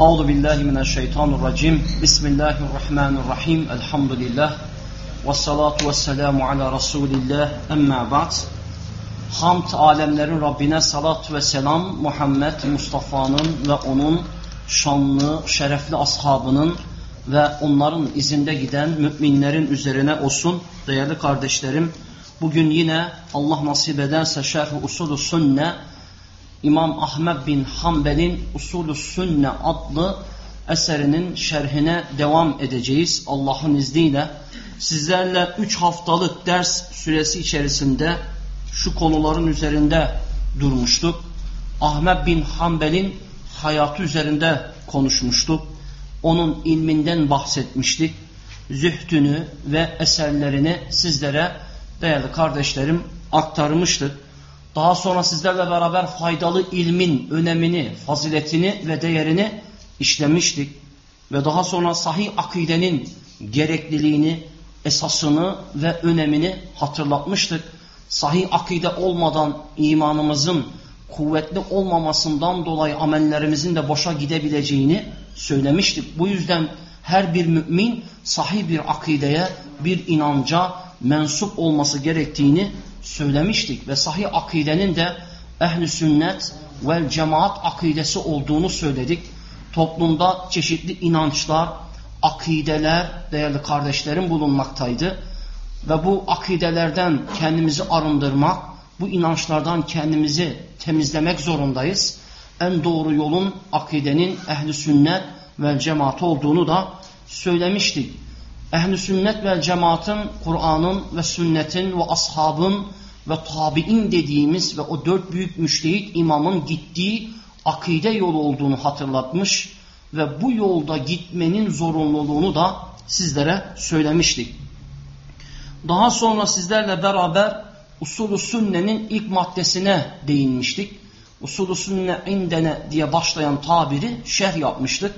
Euzu billahi mineşşeytanirracim. Bismillahirrahmanirrahim. Elhamdülillah. Ve salatu ve selamu ala Resulillah. Emma ba'd. Hamd alemlerin Rabbine salat ve selam Muhammed Mustafa'nın ve onun şanlı, şerefli ashabının ve onların izinde giden müminlerin üzerine olsun. Değerli kardeşlerim, bugün yine Allah nasip ederse Şerh-i Usulü Sünne İmam Ahmed bin Hanbel'in Usulü Sünne adlı eserinin şerhine devam edeceğiz Allah'ın izniyle. Sizlerle 3 haftalık ders süresi içerisinde şu konuların üzerinde durmuştuk. Ahmet bin Hanbel'in hayatı üzerinde konuşmuştuk. Onun ilminden bahsetmiştik. Zühdünü ve eserlerini sizlere değerli kardeşlerim aktarmıştık. Daha sonra sizlerle beraber faydalı ilmin önemini, faziletini ve değerini işlemiştik. Ve daha sonra sahih akidenin gerekliliğini, esasını ve önemini hatırlatmıştık. Sahih akide olmadan imanımızın kuvvetli olmamasından dolayı amellerimizin de boşa gidebileceğini söylemiştik. Bu yüzden her bir mümin sahih bir akideye, bir inanca mensup olması gerektiğini söylemiştik ve sahih akidenin de ehli sünnet ve cemaat akidesi olduğunu söyledik. Toplumda çeşitli inançlar, akideler değerli kardeşlerim bulunmaktaydı. Ve bu akidelerden kendimizi arındırmak, bu inançlardan kendimizi temizlemek zorundayız. En doğru yolun akidenin ehli sünnet ve cemaat olduğunu da söylemiştik. Ehli sünnet ve cemaatın Kur'an'ın ve sünnetin ve ashabın ve tabi'in dediğimiz ve o dört büyük müştehit imamın gittiği akide yolu olduğunu hatırlatmış ve bu yolda gitmenin zorunluluğunu da sizlere söylemiştik. Daha sonra sizlerle beraber usulü sünnenin ilk maddesine değinmiştik. Usulü sünne indene diye başlayan tabiri şerh yapmıştık.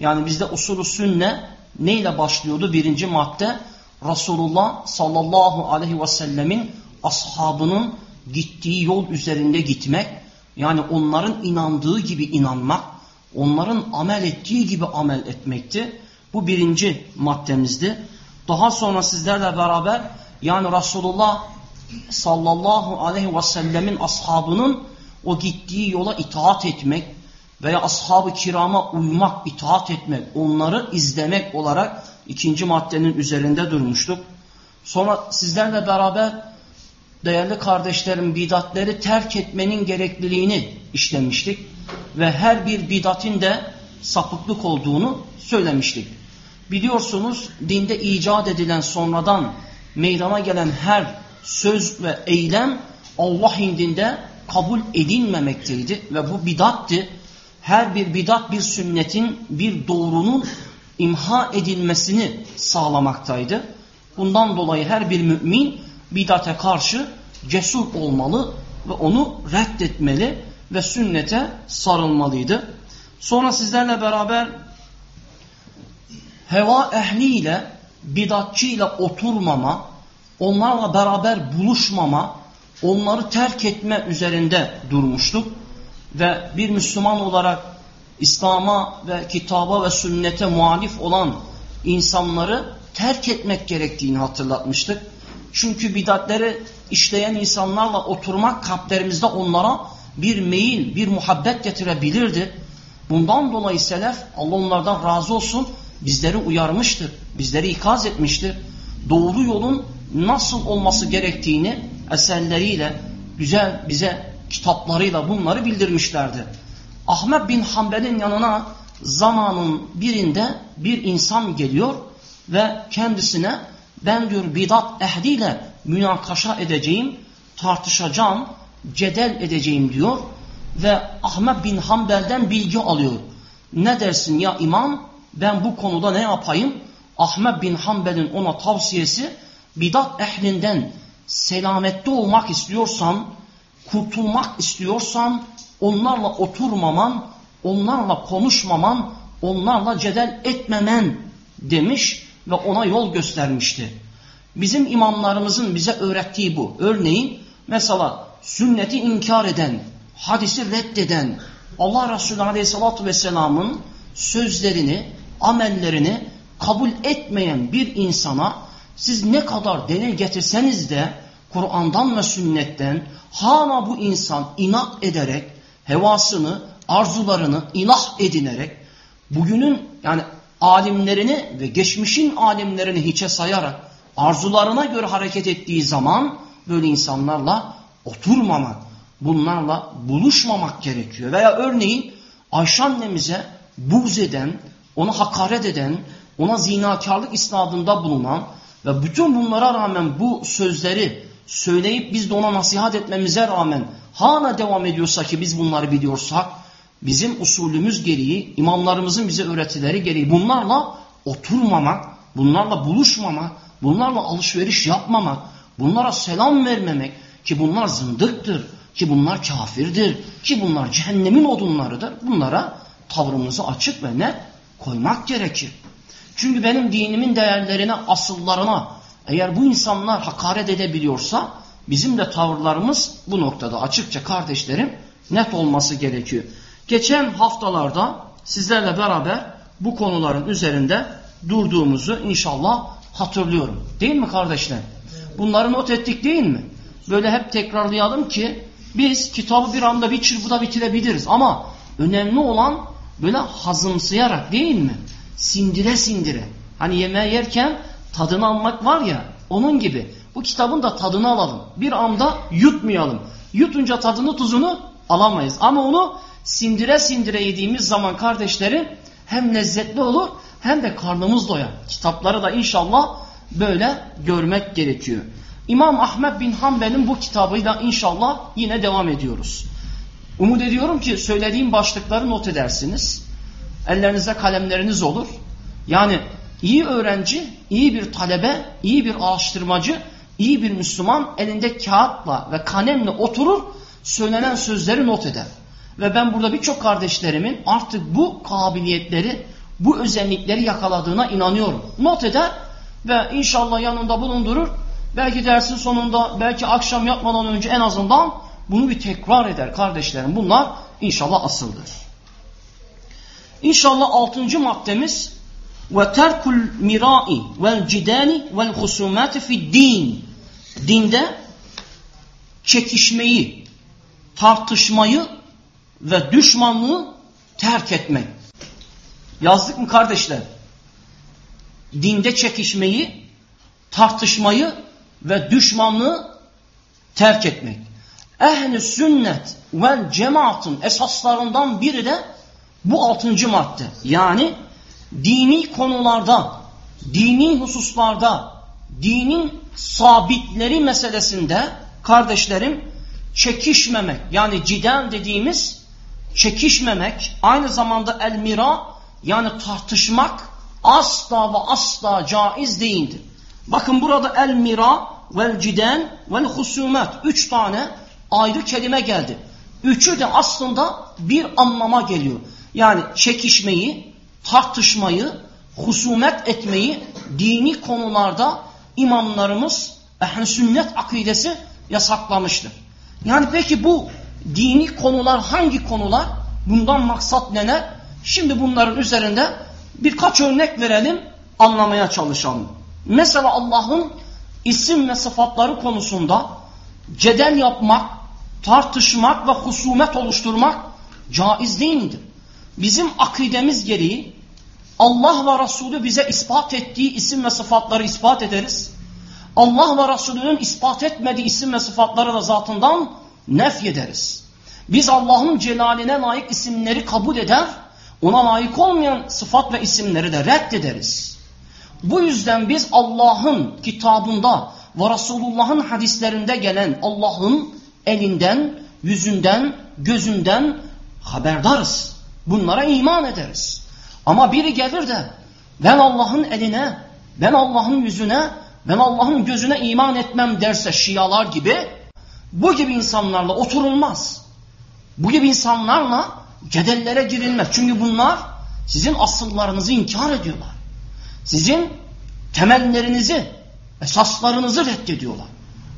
Yani bizde usulü sünne neyle başlıyordu? Birinci madde Resulullah sallallahu aleyhi ve sellemin ashabının gittiği yol üzerinde gitmek, yani onların inandığı gibi inanmak, onların amel ettiği gibi amel etmekti. Bu birinci maddemizdi. Daha sonra sizlerle beraber yani Resulullah sallallahu aleyhi ve sellemin ashabının o gittiği yola itaat etmek veya ashab-ı kirama uymak, itaat etmek, onları izlemek olarak ikinci maddenin üzerinde durmuştuk. Sonra sizlerle beraber değerli kardeşlerim bidatleri terk etmenin gerekliliğini işlemiştik. Ve her bir bidatin de sapıklık olduğunu söylemiştik. Biliyorsunuz dinde icat edilen sonradan meydana gelen her söz ve eylem Allah indinde kabul edilmemekteydi ve bu bidatti. Her bir bidat bir sünnetin bir doğrunun imha edilmesini sağlamaktaydı. Bundan dolayı her bir mümin bidate karşı cesur olmalı ve onu reddetmeli ve sünnete sarılmalıydı. Sonra sizlerle beraber heva ehliyle, bidatçıyla oturmama, onlarla beraber buluşmama, onları terk etme üzerinde durmuştuk. Ve bir Müslüman olarak İslam'a ve kitaba ve sünnete muhalif olan insanları terk etmek gerektiğini hatırlatmıştık. Çünkü bidatleri işleyen insanlarla oturmak kalplerimizde onlara bir meyil, bir muhabbet getirebilirdi. Bundan dolayı selef, Allah onlardan razı olsun, bizleri uyarmıştır, bizleri ikaz etmiştir. Doğru yolun nasıl olması gerektiğini eserleriyle, güzel bize kitaplarıyla bunları bildirmişlerdi. Ahmet bin Hanbel'in yanına zamanın birinde bir insan geliyor ve kendisine ben diyor bidat ehliyle münakaşa edeceğim, tartışacağım, cedel edeceğim diyor ve Ahmet bin Hanbel'den bilgi alıyor. Ne dersin ya imam ben bu konuda ne yapayım? Ahmet bin Hanbel'in ona tavsiyesi bidat ehlinden selamette olmak istiyorsan, kurtulmak istiyorsan onlarla oturmaman, onlarla konuşmaman, onlarla cedel etmemen demiş ve ona yol göstermişti. Bizim imamlarımızın bize öğrettiği bu. Örneğin mesela sünneti inkar eden, hadisi reddeden, Allah Resulü Aleyhisselatü Vesselam'ın sözlerini, amellerini kabul etmeyen bir insana siz ne kadar delil getirseniz de Kur'an'dan ve sünnetten hala bu insan inat ederek hevasını, arzularını ilah edinerek bugünün yani alimlerini ve geçmişin alimlerini hiçe sayarak arzularına göre hareket ettiği zaman böyle insanlarla oturmamak, bunlarla buluşmamak gerekiyor. Veya örneğin Ayşe annemize buğz eden, ona hakaret eden, ona zinakarlık isnadında bulunan ve bütün bunlara rağmen bu sözleri söyleyip biz de ona nasihat etmemize rağmen hala devam ediyorsa ki biz bunları biliyorsak bizim usulümüz gereği, imamlarımızın bize öğretileri gereği bunlarla oturmamak, bunlarla buluşmamak, bunlarla alışveriş yapmamak, bunlara selam vermemek ki bunlar zındıktır, ki bunlar kafirdir, ki bunlar cehennemin odunlarıdır. Bunlara tavrımızı açık ve net koymak gerekir. Çünkü benim dinimin değerlerine, asıllarına eğer bu insanlar hakaret edebiliyorsa bizim de tavırlarımız bu noktada açıkça kardeşlerim net olması gerekiyor. Geçen haftalarda sizlerle beraber bu konuların üzerinde durduğumuzu inşallah hatırlıyorum. Değil mi kardeşler? Bunları not ettik değil mi? Böyle hep tekrarlayalım ki biz kitabı bir anda bir çırpıda bitirebiliriz. Ama önemli olan böyle hazımsayarak değil mi? Sindire sindire. Hani yemeği yerken tadını almak var ya onun gibi. Bu kitabın da tadını alalım. Bir anda yutmayalım. Yutunca tadını tuzunu alamayız. Ama onu sindire sindire yediğimiz zaman kardeşlerim hem lezzetli olur hem de karnımız doyar. Kitapları da inşallah böyle görmek gerekiyor. İmam Ahmet bin Hanbel'in bu kitabıyla inşallah yine devam ediyoruz. Umut ediyorum ki söylediğim başlıkları not edersiniz. Ellerinize kalemleriniz olur. Yani iyi öğrenci, iyi bir talebe, iyi bir araştırmacı, iyi bir Müslüman elinde kağıtla ve kalemle oturur, söylenen sözleri not eder. Ve ben burada birçok kardeşlerimin artık bu kabiliyetleri, bu özellikleri yakaladığına inanıyorum. Not eder ve inşallah yanında bulundurur. Belki dersin sonunda, belki akşam yatmadan önce en azından bunu bir tekrar eder kardeşlerim. Bunlar inşallah asıldır. İnşallah altıncı maddemiz ve terkul mirai vel cidani vel husumati fi din. Dinde çekişmeyi, tartışmayı ve düşmanlığı terk etmek. Yazdık mı kardeşler? Dinde çekişmeyi, tartışmayı ve düşmanlığı terk etmek. Ehli sünnet ve cemaatın esaslarından biri de bu altıncı madde. Yani dini konularda, dini hususlarda, dinin sabitleri meselesinde kardeşlerim çekişmemek yani cidel dediğimiz çekişmemek aynı zamanda elmira yani tartışmak asla ve asla caiz değildir. Bakın burada elmira vel ciden vel husumet üç tane ayrı kelime geldi. Üçü de aslında bir anlama geliyor. Yani çekişmeyi, tartışmayı, husumet etmeyi dini konularda imamlarımız ehl sünnet akidesi yasaklamıştır. Yani peki bu dini konular hangi konular? Bundan maksat neler? Şimdi bunların üzerinde birkaç örnek verelim, anlamaya çalışalım. Mesela Allah'ın isim ve sıfatları konusunda cedel yapmak, tartışmak ve husumet oluşturmak caiz değil midir? Bizim akidemiz gereği Allah ve Resulü bize ispat ettiği isim ve sıfatları ispat ederiz. Allah ve Resulünün ispat etmediği isim ve sıfatları da zatından nef ederiz. Biz Allah'ın celaline layık isimleri kabul eder, ona layık olmayan sıfat ve isimleri de reddederiz. Bu yüzden biz Allah'ın kitabında ve Resulullah'ın hadislerinde gelen Allah'ın elinden, yüzünden, gözünden haberdarız. Bunlara iman ederiz. Ama biri gelir de ben Allah'ın eline, ben Allah'ın yüzüne, ben Allah'ın gözüne iman etmem derse şialar gibi bu gibi insanlarla oturulmaz. Bu gibi insanlarla cedellere girilmez. Çünkü bunlar sizin asıllarınızı inkar ediyorlar. Sizin temellerinizi, esaslarınızı reddediyorlar.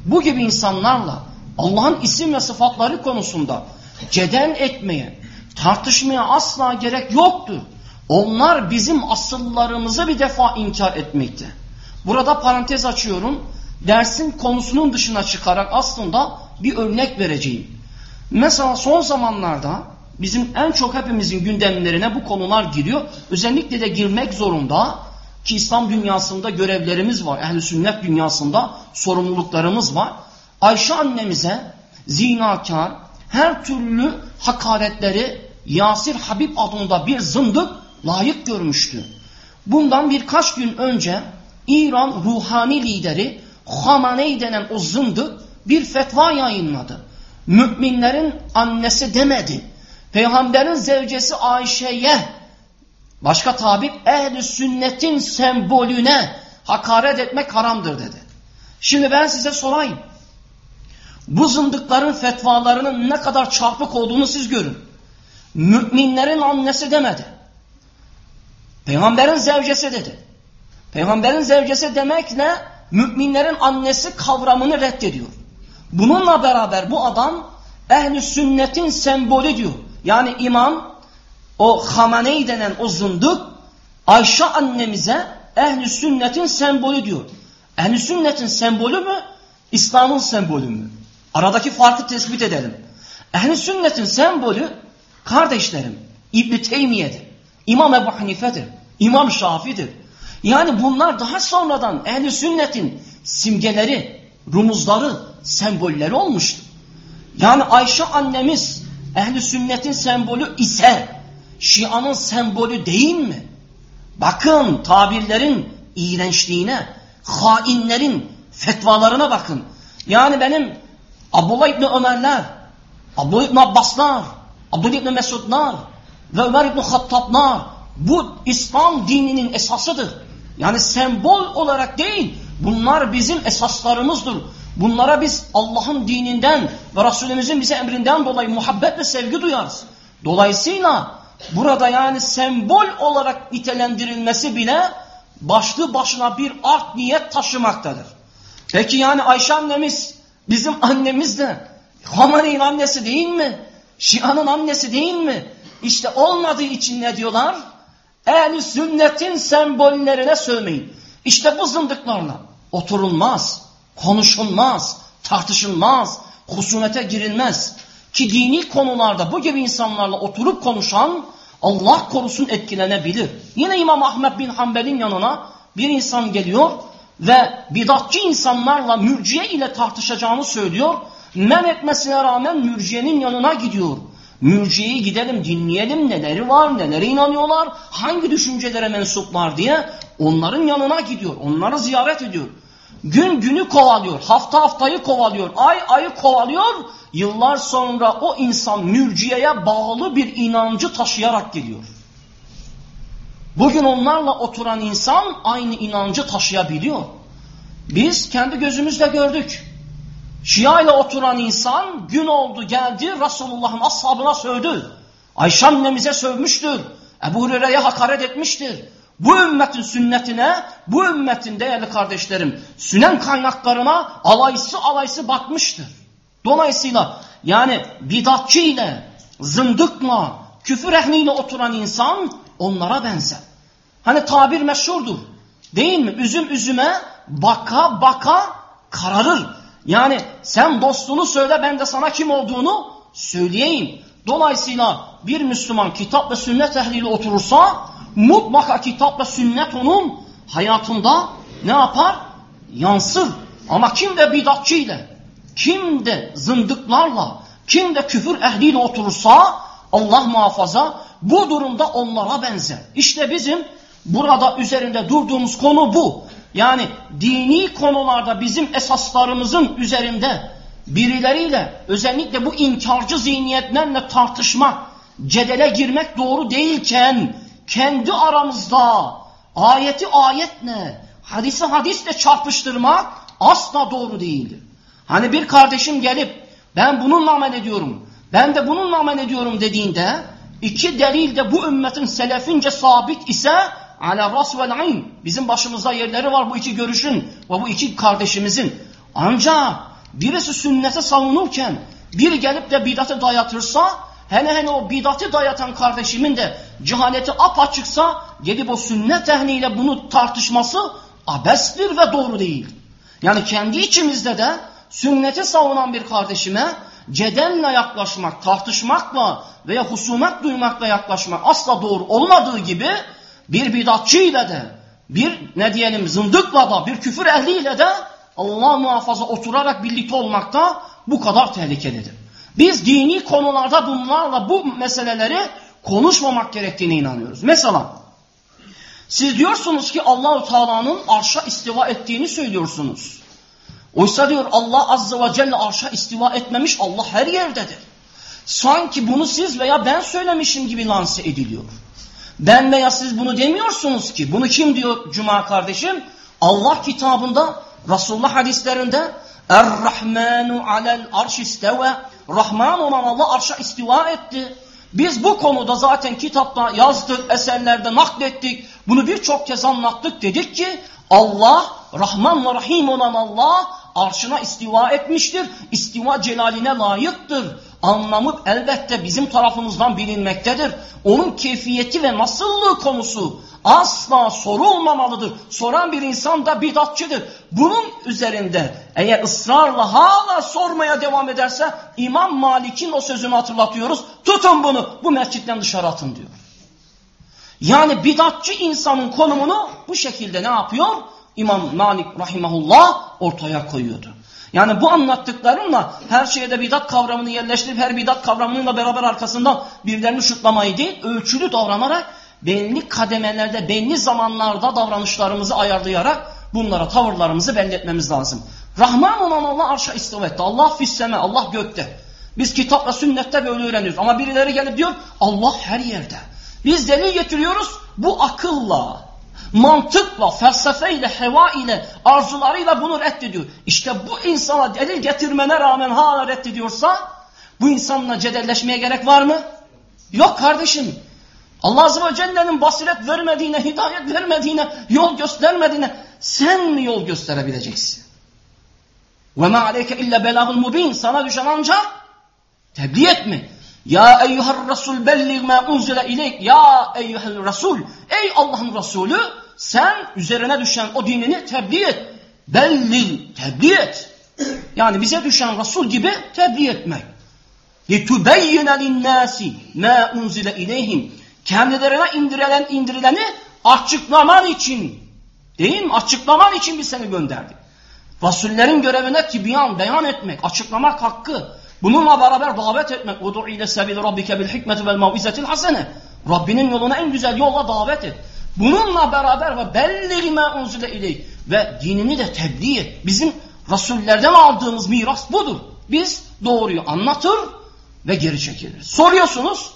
Bu gibi insanlarla Allah'ın isim ve sıfatları konusunda cedel etmeye, tartışmaya asla gerek yoktur. Onlar bizim asıllarımızı bir defa inkar etmekte. Burada parantez açıyorum. Dersin konusunun dışına çıkarak aslında bir örnek vereceğim. Mesela son zamanlarda bizim en çok hepimizin gündemlerine bu konular giriyor. Özellikle de girmek zorunda ki İslam dünyasında görevlerimiz var. Ehl-i sünnet dünyasında sorumluluklarımız var. Ayşe annemize zinakar, her türlü hakaretleri Yasir Habib adında bir zındık layık görmüştü. Bundan birkaç gün önce İran ruhani lideri Hamaney denen o zındık bir fetva yayınladı. Müminlerin annesi demedi. Peygamberin zevcesi Ayşe'ye başka tabip ehli sünnetin sembolüne hakaret etmek haramdır dedi. Şimdi ben size sorayım. Bu zındıkların fetvalarının ne kadar çarpık olduğunu siz görün. Müminlerin annesi demedi. Peygamberin zevcesi dedi. Peygamberin zevcesi demekle müminlerin annesi kavramını reddediyor. Bununla beraber bu adam ehli sünnetin sembolü diyor. Yani imam o Hamaney denen o zındık Ayşe annemize ehli sünnetin sembolü diyor. Ehli sünnetin sembolü mü? İslam'ın sembolü mü? Aradaki farkı tespit edelim. Ehli sünnetin sembolü kardeşlerim İbn Teymiye'dir. İmam Ebu Hanife'dir. İmam Şafi'dir. Yani bunlar daha sonradan ehli sünnetin simgeleri, rumuzları, sembolleri olmuştur. Yani Ayşe annemiz ehli sünnetin sembolü ise Şia'nın sembolü değil mi? Bakın tabirlerin iğrençliğine, hainlerin fetvalarına bakın. Yani benim Abdullah İbni Ömerler, Abdullah İbni Abbaslar, Abdullah İbni Mesudlar ve Ömer İbni Hattablar bu İslam dininin esasıdır. Yani sembol olarak değil, bunlar bizim esaslarımızdır. Bunlara biz Allah'ın dininden ve Resulümüzün bize emrinden dolayı muhabbet ve sevgi duyarız. Dolayısıyla burada yani sembol olarak nitelendirilmesi bile başlı başına bir art niyet taşımaktadır. Peki yani Ayşe annemiz bizim annemiz de Hamaney'in annesi değil mi? Şia'nın annesi değil mi? İşte olmadığı için ne diyorlar? Ehli sünnetin sembollerine sövmeyin. İşte bu zındıklarla oturulmaz, konuşulmaz, tartışılmaz, husumete girilmez. Ki dini konularda bu gibi insanlarla oturup konuşan Allah korusun etkilenebilir. Yine İmam Ahmet bin Hanbel'in yanına bir insan geliyor ve bidatçı insanlarla mürciye ile tartışacağını söylüyor. Men etmesine rağmen mürciyenin yanına gidiyor. Mürciyeyi gidelim dinleyelim neleri var, neleri inanıyorlar, hangi düşüncelere mensuplar diye onların yanına gidiyor, onları ziyaret ediyor. Gün günü kovalıyor, hafta haftayı kovalıyor, ay ayı kovalıyor. Yıllar sonra o insan mürciyeye bağlı bir inancı taşıyarak geliyor. Bugün onlarla oturan insan aynı inancı taşıyabiliyor. Biz kendi gözümüzle gördük. Şia ile oturan insan gün oldu geldi Resulullah'ın ashabına sövdü. Ayşe annemize sövmüştür. Ebu Hureyre'ye hakaret etmiştir. Bu ümmetin sünnetine, bu ümmetin değerli kardeşlerim, sünen kaynaklarına alaysı alaysı bakmıştır. Dolayısıyla yani bidatçı ile, zındıkla, küfür ehliyle oturan insan onlara benzer. Hani tabir meşhurdur. Değil mi? Üzüm üzüme baka baka kararır. Yani sen dostunu söyle ben de sana kim olduğunu söyleyeyim. Dolayısıyla bir Müslüman kitap ve sünnet ehliyle oturursa mutlaka kitap ve sünnet onun hayatında ne yapar? Yansır. Ama kim de bidatçı ile, kim de zındıklarla, kim de küfür ehliyle oturursa Allah muhafaza bu durumda onlara benzer. İşte bizim burada üzerinde durduğumuz konu bu. Yani dini konularda bizim esaslarımızın üzerinde birileriyle özellikle bu inkarcı zihniyetlerle tartışmak, cedele girmek doğru değilken kendi aramızda ayeti ayetle, hadisi hadisle çarpıştırmak asla doğru değildir. Hani bir kardeşim gelip ben bununla amel ediyorum, ben de bununla amel ediyorum dediğinde iki delil de bu ümmetin selefince sabit ise ala ras vel ayn. Bizim başımızda yerleri var bu iki görüşün ve bu iki kardeşimizin. Ancak birisi sünnete savunurken biri gelip de bidate dayatırsa hele hele o bidatı dayatan kardeşimin de cehaleti apaçıksa gelip o sünnet ehliyle bunu tartışması abestir ve doğru değil. Yani kendi içimizde de sünneti savunan bir kardeşime cedelle yaklaşmak, tartışmakla veya husumet duymakla yaklaşmak asla doğru olmadığı gibi bir bidatçı ile de bir ne diyelim zındıkla da bir küfür ehliyle de Allah muhafaza oturarak birlikte olmak da bu kadar tehlikelidir. Biz dini konularda bunlarla bu meseleleri konuşmamak gerektiğine inanıyoruz. Mesela siz diyorsunuz ki Allahu Teala'nın arşa istiva ettiğini söylüyorsunuz. Oysa diyor Allah Azze ve Celle arşa istiva etmemiş Allah her yerdedir. Sanki bunu siz veya ben söylemişim gibi lanse ediliyor. Ben veya siz bunu demiyorsunuz ki. Bunu kim diyor Cuma kardeşim? Allah kitabında, Resulullah hadislerinde Er-Rahmanu alel arş isteve Rahman olan Allah arşa istiva etti. Biz bu konuda zaten kitapta yazdık, eserlerde naklettik. Bunu birçok kez anlattık. Dedik ki Allah, Rahman ve Rahim olan Allah arşına istiva etmiştir. İstiva celaline layıktır. Anlamı elbette bizim tarafımızdan bilinmektedir. Onun keyfiyeti ve nasıllığı konusu asla sorulmamalıdır. Soran bir insan da bidatçıdır. Bunun üzerinde eğer ısrarla hala sormaya devam ederse İmam Malik'in o sözünü hatırlatıyoruz. Tutun bunu bu mescitten dışarı atın diyor. Yani bidatçı insanın konumunu bu şekilde ne yapıyor? İmam Malik rahimahullah ortaya koyuyordu. Yani bu anlattıklarımla her şeyde bidat kavramını yerleştirip her bidat kavramıyla beraber arkasından birilerini şutlamayı değil, ölçülü davranarak belli kademelerde, belli zamanlarda davranışlarımızı ayarlayarak bunlara tavırlarımızı belli etmemiz lazım. Rahman olan Allah arşa istiva etti. Allah fisseme, Allah gökte. Biz kitapla sünnette böyle öğreniyoruz. Ama birileri gelip diyor Allah her yerde. Biz delil getiriyoruz bu akılla, mantıkla, felsefeyle, heva ile, arzularıyla bunu reddediyor. İşte bu insana delil getirmene rağmen hala reddediyorsa bu insanla cedelleşmeye gerek var mı? Yok kardeşim. Allah Azze ve Celle'nin basiret vermediğine, hidayet vermediğine, yol göstermediğine sen mi yol gösterebileceksin? Ve ma aleyke illa belagul mubin. Sana düşen ancak tebliğ etme. Ya eyyuhel Resul bellig ma unzile ileyk. Ya eyyuhel Resul. Ey Allah'ın Resulü sen üzerine düşen o dinini tebliğ et. Bellig tebliğ et. Yani bize düşen Resul gibi tebliğ etmek. لِتُبَيِّنَ لِلنَّاسِ مَا unzile ileyhim. Kendilerine indirilen indirileni açıklaman için değil mi? Açıklaman için biz seni gönderdik. Rasullerin görevine tibyan, beyan etmek, açıklamak hakkı. Bununla beraber davet etmek. Udu ile sebil rabbike bil hikmeti vel mavizetil hasene. Rabbinin yoluna en güzel yolla davet et. Bununla beraber ve belli ma unzile ileyh ve dinini de tebliğ et. Bizim Rasullerden aldığımız miras budur. Biz doğruyu anlatır ve geri çekilir. Soruyorsunuz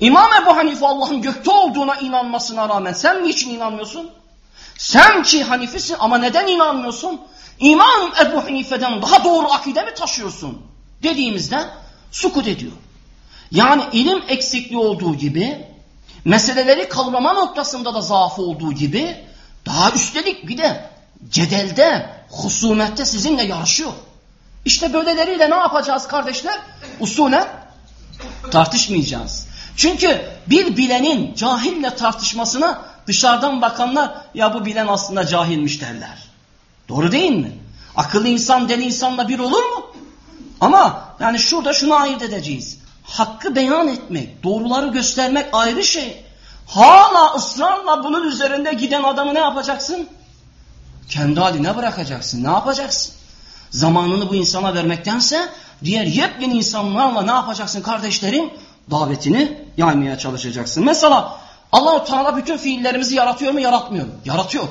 İmam Ebu Hanife Allah'ın gökte olduğuna inanmasına rağmen sen niçin inanmıyorsun? Sen ki Hanifisin ama neden inanmıyorsun? İmam Ebu Hanife'den daha doğru akide mi taşıyorsun? Dediğimizde sukut ediyor. Yani ilim eksikliği olduğu gibi, meseleleri kavrama noktasında da zaafı olduğu gibi, daha üstelik bir de cedelde, husumette sizinle yarışıyor. İşte böyleleriyle ne yapacağız kardeşler? Usulen tartışmayacağız. Çünkü bir bilenin cahille tartışmasına dışarıdan bakanlar ya bu bilen aslında cahilmiş derler. Doğru değil mi? Akıllı insan deli insanla bir olur mu? Ama yani şurada şunu ayırt edeceğiz. Hakkı beyan etmek, doğruları göstermek ayrı şey. Hala ısrarla bunun üzerinde giden adamı ne yapacaksın? Kendi haline bırakacaksın. Ne yapacaksın? Zamanını bu insana vermektense diğer yepyeni insanlarla ne yapacaksın kardeşlerim? Davetini yaymaya çalışacaksın. Mesela Allahu Teala bütün fiillerimizi yaratıyor mu? Yaratmıyor mu? Yaratıyor.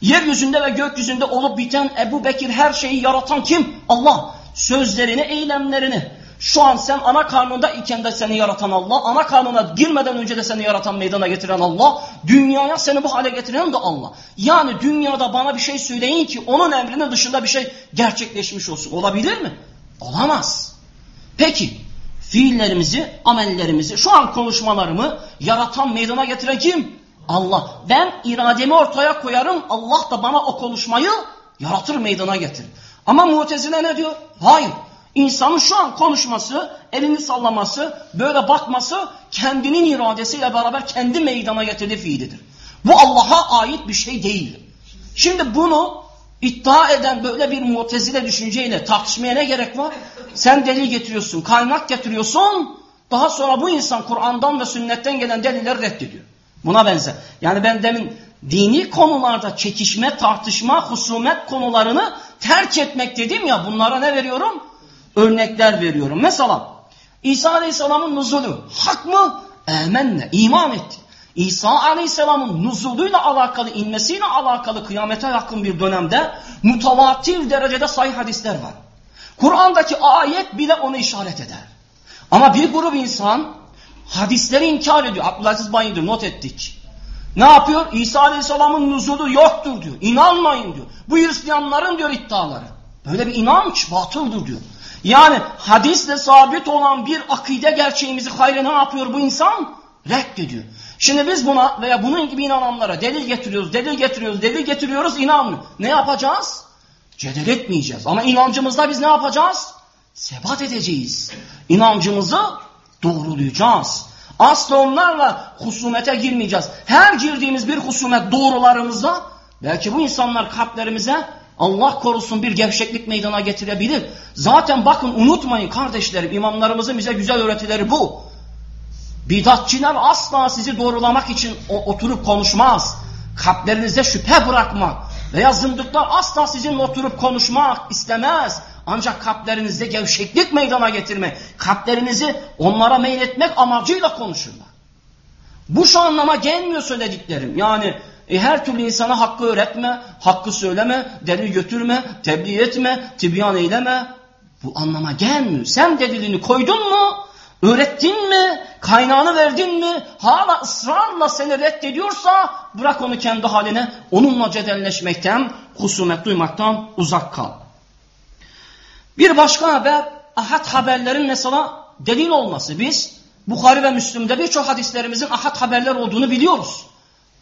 Yeryüzünde ve gökyüzünde olup biten Ebu Bekir her şeyi yaratan kim? Allah. Sözlerini, eylemlerini. Şu an sen ana karnında iken de seni yaratan Allah, ana karnına girmeden önce de seni yaratan meydana getiren Allah, dünyaya seni bu hale getiren de Allah. Yani dünyada bana bir şey söyleyin ki onun emrinin dışında bir şey gerçekleşmiş olsun. Olabilir mi? Olamaz. Peki fiillerimizi, amellerimizi, şu an konuşmalarımı yaratan, meydana getiren kim? Allah. Ben irademi ortaya koyarım, Allah da bana o konuşmayı yaratır, meydana getirir. Ama mutezile ne diyor? Hayır. İnsanın şu an konuşması, elini sallaması, böyle bakması kendinin iradesiyle beraber kendi meydana getirdiği fiilidir. Bu Allah'a ait bir şey değil. Şimdi bunu iddia eden böyle bir mutezile düşünceyle tartışmaya ne gerek var? Sen delil getiriyorsun, kaynak getiriyorsun. Daha sonra bu insan Kur'an'dan ve sünnetten gelen delilleri reddediyor. Buna benzer. Yani ben demin dini konularda çekişme, tartışma, husumet konularını terk etmek dedim ya bunlara ne veriyorum? Örnekler veriyorum. Mesela İsa Aleyhisselam'ın nuzulü hak mı? Emenle iman etti. İsa Aleyhisselam'ın nuzuluyla alakalı, inmesiyle alakalı kıyamete yakın bir dönemde mutavatir derecede sahih hadisler var. Kur'an'daki ayet bile onu işaret eder. Ama bir grup insan hadisleri inkar ediyor. Abdülaziz Bayındır not ettik. Ne yapıyor? İsa Aleyhisselam'ın nuzulu yoktur diyor. İnanmayın diyor. Bu Hristiyanların diyor iddiaları. Böyle bir inanç batıldır diyor. Yani hadisle sabit olan bir akide gerçeğimizi hayre ne yapıyor bu insan? Reddediyor. Şimdi biz buna veya bunun gibi inananlara delil getiriyoruz, delil getiriyoruz, delil getiriyoruz inanmıyor. Ne yapacağız? Cedel etmeyeceğiz. Ama inancımızda biz ne yapacağız? Sebat edeceğiz. İnancımızı doğrulayacağız. Asla onlarla husumete girmeyeceğiz. Her girdiğimiz bir husumet doğrularımızda belki bu insanlar kalplerimize Allah korusun bir gevşeklik meydana getirebilir. Zaten bakın unutmayın kardeşlerim imamlarımızın bize güzel öğretileri bu. Bidatçiler asla sizi doğrulamak için oturup konuşmaz. Kalplerinize şüphe bırakmak veya zındıklar asla sizinle oturup konuşmak istemez. Ancak kalplerinizde gevşeklik meydana getirmek, kalplerinizi onlara meyletmek amacıyla konuşurlar. Bu şu anlama gelmiyor söylediklerim. Yani e, her türlü insana hakkı öğretme, hakkı söyleme, delil götürme, tebliğ etme, tibyan eyleme. Bu anlama gelmiyor. Sen delilini koydun mu? Öğrettin mi? Kaynağını verdin mi? Hala ısrarla seni reddediyorsa bırak onu kendi haline. Onunla cedelleşmekten, husumet duymaktan uzak kal. Bir başka haber, ahad haberlerin mesela delil olması. Biz Bukhari ve Müslüm'de birçok hadislerimizin ahad haberler olduğunu biliyoruz.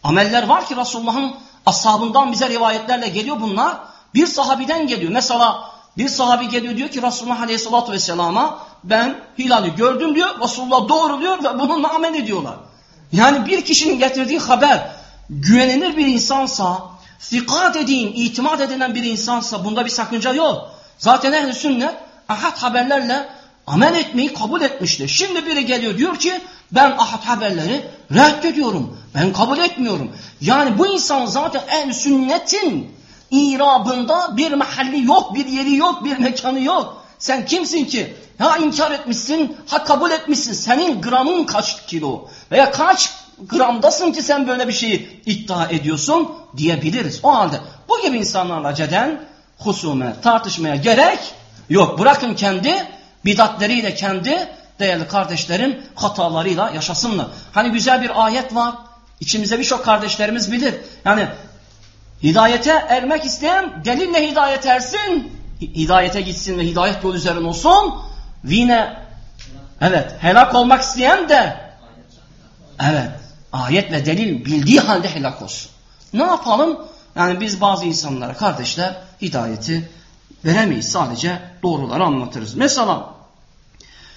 Ameller var ki Resulullah'ın ashabından bize rivayetlerle geliyor bunlar. Bir sahabiden geliyor. Mesela bir sahabi geliyor diyor ki Resulullah Aleyhisselatü Vesselam'a ben hilali gördüm diyor. Resulullah doğruluyor ve bununla amel ediyorlar. Yani bir kişinin getirdiği haber güvenilir bir insansa, fika dediğin, itimat edilen bir insansa bunda bir sakınca yok. Zaten ehl sünnet ahad haberlerle amel etmeyi kabul etmiştir. Şimdi biri geliyor diyor ki ben ahad haberleri reddediyorum. Ben kabul etmiyorum. Yani bu insan zaten ehl sünnetin irabında bir mahalli yok, bir yeri yok, bir mekanı yok. Sen kimsin ki? Ha inkar etmişsin, ha kabul etmişsin. Senin gramın kaç kilo? Veya kaç gramdasın ki sen böyle bir şeyi iddia ediyorsun diyebiliriz. O halde bu gibi insanlarla ceden husume, tartışmaya gerek yok. Bırakın kendi bidatleriyle kendi değerli kardeşlerim hatalarıyla yaşasınlar. Hani güzel bir ayet var. İçimizde birçok kardeşlerimiz bilir. Yani hidayete ermek isteyen delille hidayet ersin. Hidayete gitsin ve hidayet yolu üzerine olsun. Yine evet helak olmak isteyen de evet ayet ve delil bildiği halde helak olsun. Ne yapalım? Yani biz bazı insanlara kardeşler hidayeti veremeyiz. Sadece doğruları anlatırız. Mesela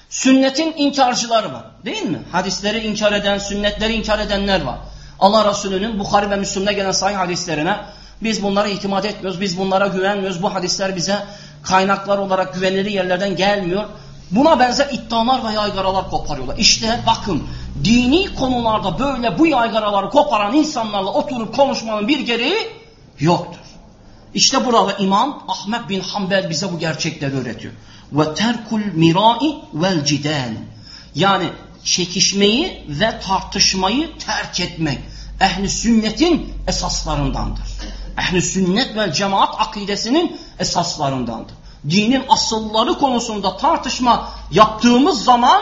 sünnetin inkarcıları var. Değil mi? Hadisleri inkar eden, sünnetleri inkar edenler var. Allah Resulü'nün Bukhari ve Müslüm'de gelen sahih hadislerine biz bunlara itimat etmiyoruz, biz bunlara güvenmiyoruz. Bu hadisler bize kaynaklar olarak güvenilir yerlerden gelmiyor. Buna benzer iddialar ve yaygaralar koparıyorlar. İşte bakın dini konularda böyle bu yaygaraları koparan insanlarla oturup konuşmanın bir gereği yoktur. İşte burada İmam Ahmet bin Hanbel bize bu gerçekleri öğretiyor. Ve terkul mirai vel cidal. Yani çekişmeyi ve tartışmayı terk etmek ehli sünnetin esaslarındandır. Ehli sünnet ve cemaat akidesinin esaslarındandır. Dinin asılları konusunda tartışma yaptığımız zaman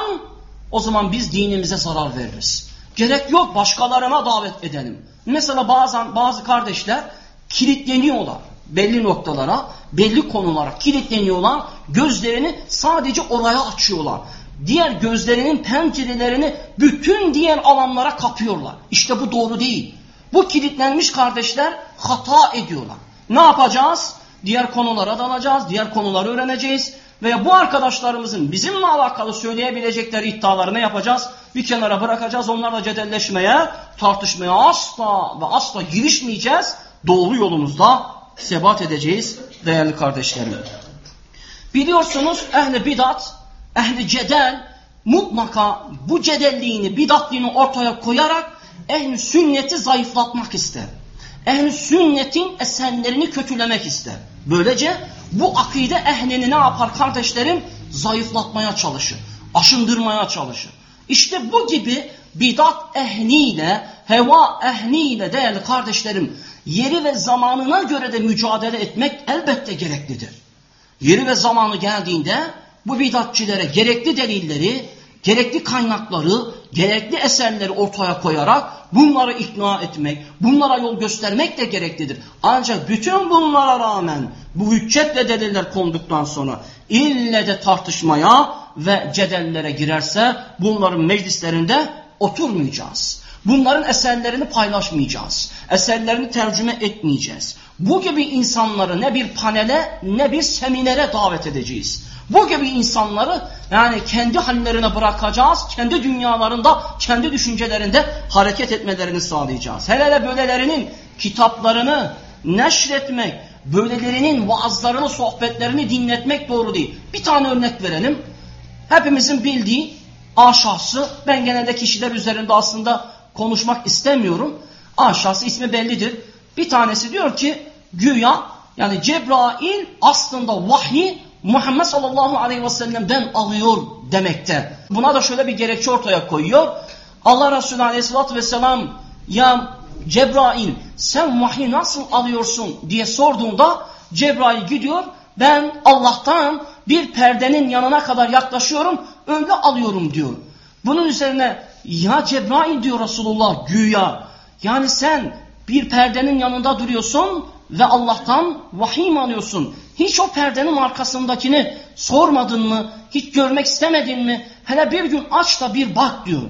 o zaman biz dinimize zarar veririz. Gerek yok başkalarına davet edelim. Mesela bazen bazı kardeşler kilitleniyorlar belli noktalara, belli konulara kilitleniyorlar. Gözlerini sadece oraya açıyorlar. Diğer gözlerinin pencerelerini bütün diğer alanlara kapıyorlar. İşte bu doğru değil. Bu kilitlenmiş kardeşler hata ediyorlar. Ne yapacağız? Diğer konulara dalacağız, diğer konuları öğreneceğiz. veya bu arkadaşlarımızın bizimle alakalı söyleyebilecekleri iddiaları ne yapacağız? Bir kenara bırakacağız. Onlarla cedelleşmeye, tartışmaya asla ve asla girişmeyeceğiz. Doğru yolumuzda sebat edeceğiz değerli kardeşlerim. Biliyorsunuz ehli bidat, ehli cedel mutlaka bu cedelliğini, bidatliğini ortaya koyarak ehli sünneti zayıflatmak ister. Ehli sünnetin eserlerini kötülemek ister. Böylece bu akide ehlini ne yapar kardeşlerim? Zayıflatmaya çalışır. Aşındırmaya çalışır. İşte bu gibi bidat ehliyle, heva ehliyle değerli kardeşlerim yeri ve zamanına göre de mücadele etmek elbette gereklidir. Yeri ve zamanı geldiğinde bu bidatçilere gerekli delilleri, gerekli kaynakları, gerekli eserleri ortaya koyarak bunları ikna etmek, bunlara yol göstermek de gereklidir. Ancak bütün bunlara rağmen bu hüccetle deliller konduktan sonra ille de tartışmaya ve cedellere girerse bunların meclislerinde oturmayacağız. Bunların eserlerini paylaşmayacağız. Eserlerini tercüme etmeyeceğiz. Bu gibi insanları ne bir panele ne bir seminere davet edeceğiz. Bu gibi insanları yani kendi hallerine bırakacağız, kendi dünyalarında, kendi düşüncelerinde hareket etmelerini sağlayacağız. Hele hele böylelerinin kitaplarını neşretmek, böylelerinin vaazlarını, sohbetlerini dinletmek doğru değil. Bir tane örnek verelim. Hepimizin bildiği A şahsı, ben genelde kişiler üzerinde aslında konuşmak istemiyorum. A şahsı ismi bellidir. Bir tanesi diyor ki güya yani Cebrail aslında vahyi Muhammed sallallahu aleyhi ve sellem'den alıyor demekte. Buna da şöyle bir gerekçe ortaya koyuyor. Allah Resulü aleyhissalatü vesselam ya Cebrail sen vahyi nasıl alıyorsun diye sorduğunda Cebrail gidiyor ben Allah'tan bir perdenin yanına kadar yaklaşıyorum öyle alıyorum diyor. Bunun üzerine ya Cebrail diyor Resulullah güya yani sen bir perdenin yanında duruyorsun ve Allah'tan vahiy alıyorsun? Hiç o perdenin arkasındakini sormadın mı? Hiç görmek istemedin mi? Hele bir gün aç da bir bak diyor.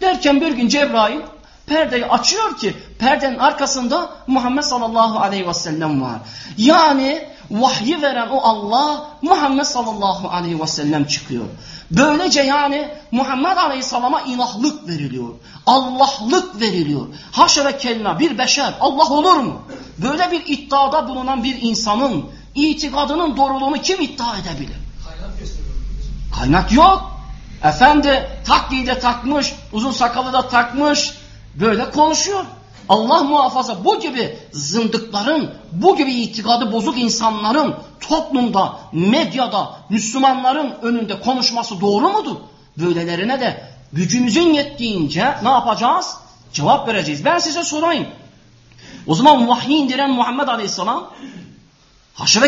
Derken bir gün Cebrail perdeyi açıyor ki perdenin arkasında Muhammed sallallahu aleyhi ve sellem var. Yani vahyi veren o Allah Muhammed sallallahu aleyhi ve sellem çıkıyor. Böylece yani Muhammed Aleyhisselam'a ilahlık veriliyor. Allahlık veriliyor. Haşa ve kella bir beşer Allah olur mu? Böyle bir iddiada bulunan bir insanın itikadının doğruluğunu kim iddia edebilir? Kaynak yok. Efendi taklide takmış, uzun sakalı da takmış, böyle konuşuyor. Allah muhafaza bu gibi zındıkların, bu gibi itikadı bozuk insanların toplumda, medyada, Müslümanların önünde konuşması doğru mudur? Böylelerine de gücümüzün yettiğince ne yapacağız? Cevap vereceğiz. Ben size sorayım. O zaman vahyi indiren Muhammed Aleyhisselam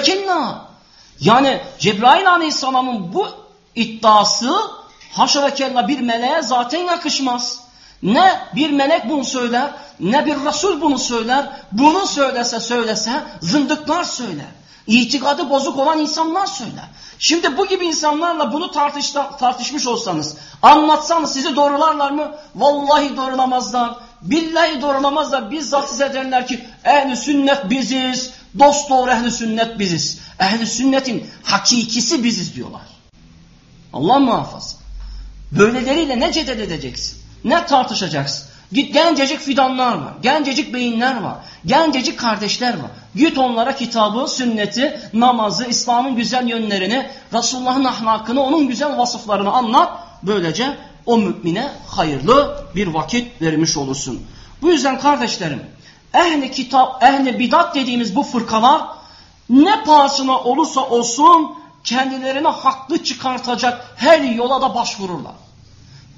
kella. Yani Cebrail Aleyhisselam'ın bu iddiası haşa ve kella bir meleğe zaten yakışmaz. Ne bir melek bunu söyler, ne bir Resul bunu söyler. Bunu söylese söylese zındıklar söyler. İtikadı bozuk olan insanlar söyler. Şimdi bu gibi insanlarla bunu tartışta, tartışmış olsanız, anlatsanız sizi doğrularlar mı? Vallahi doğrulamazlar. Billahi doğrulamazlar. Bizzat size derler ki ehli sünnet biziz. Dost doğru ehli sünnet biziz. Ehli sünnetin hakikisi biziz diyorlar. Allah muhafaza. Böyleleriyle ne cedel edeceksin? Ne tartışacaksın? Git gencecik fidanlar var, gencecik beyinler var, gencecik kardeşler var. Git onlara kitabı, sünneti, namazı, İslam'ın güzel yönlerini, Resulullah'ın ahlakını, onun güzel vasıflarını anlat. Böylece o mümine hayırlı bir vakit vermiş olursun. Bu yüzden kardeşlerim, ehli kitap, ehli bidat dediğimiz bu fırkalar ne pahasına olursa olsun kendilerine haklı çıkartacak her yola da başvururlar.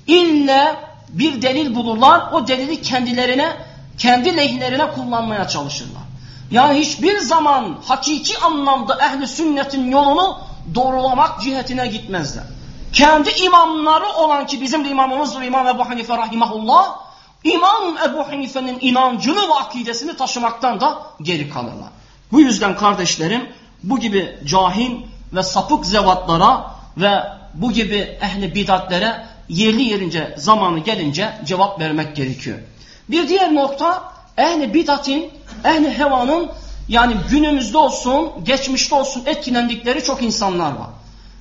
İlle bir delil bulurlar, o delili kendilerine, kendi lehlerine kullanmaya çalışırlar. Yani hiçbir zaman hakiki anlamda ehli sünnetin yolunu doğrulamak cihetine gitmezler. Kendi imamları olan ki bizim de imamımızdır İmam Ebu Hanife rahimahullah, İmam Ebu Hanife'nin inancını ve akidesini taşımaktan da geri kalırlar. Bu yüzden kardeşlerim bu gibi cahil ve sapık zevatlara ve bu gibi ehli bidatlere yerli yerince zamanı gelince cevap vermek gerekiyor. Bir diğer nokta ehli bidatin, ehli hevanın yani günümüzde olsun, geçmişte olsun etkilendikleri çok insanlar var.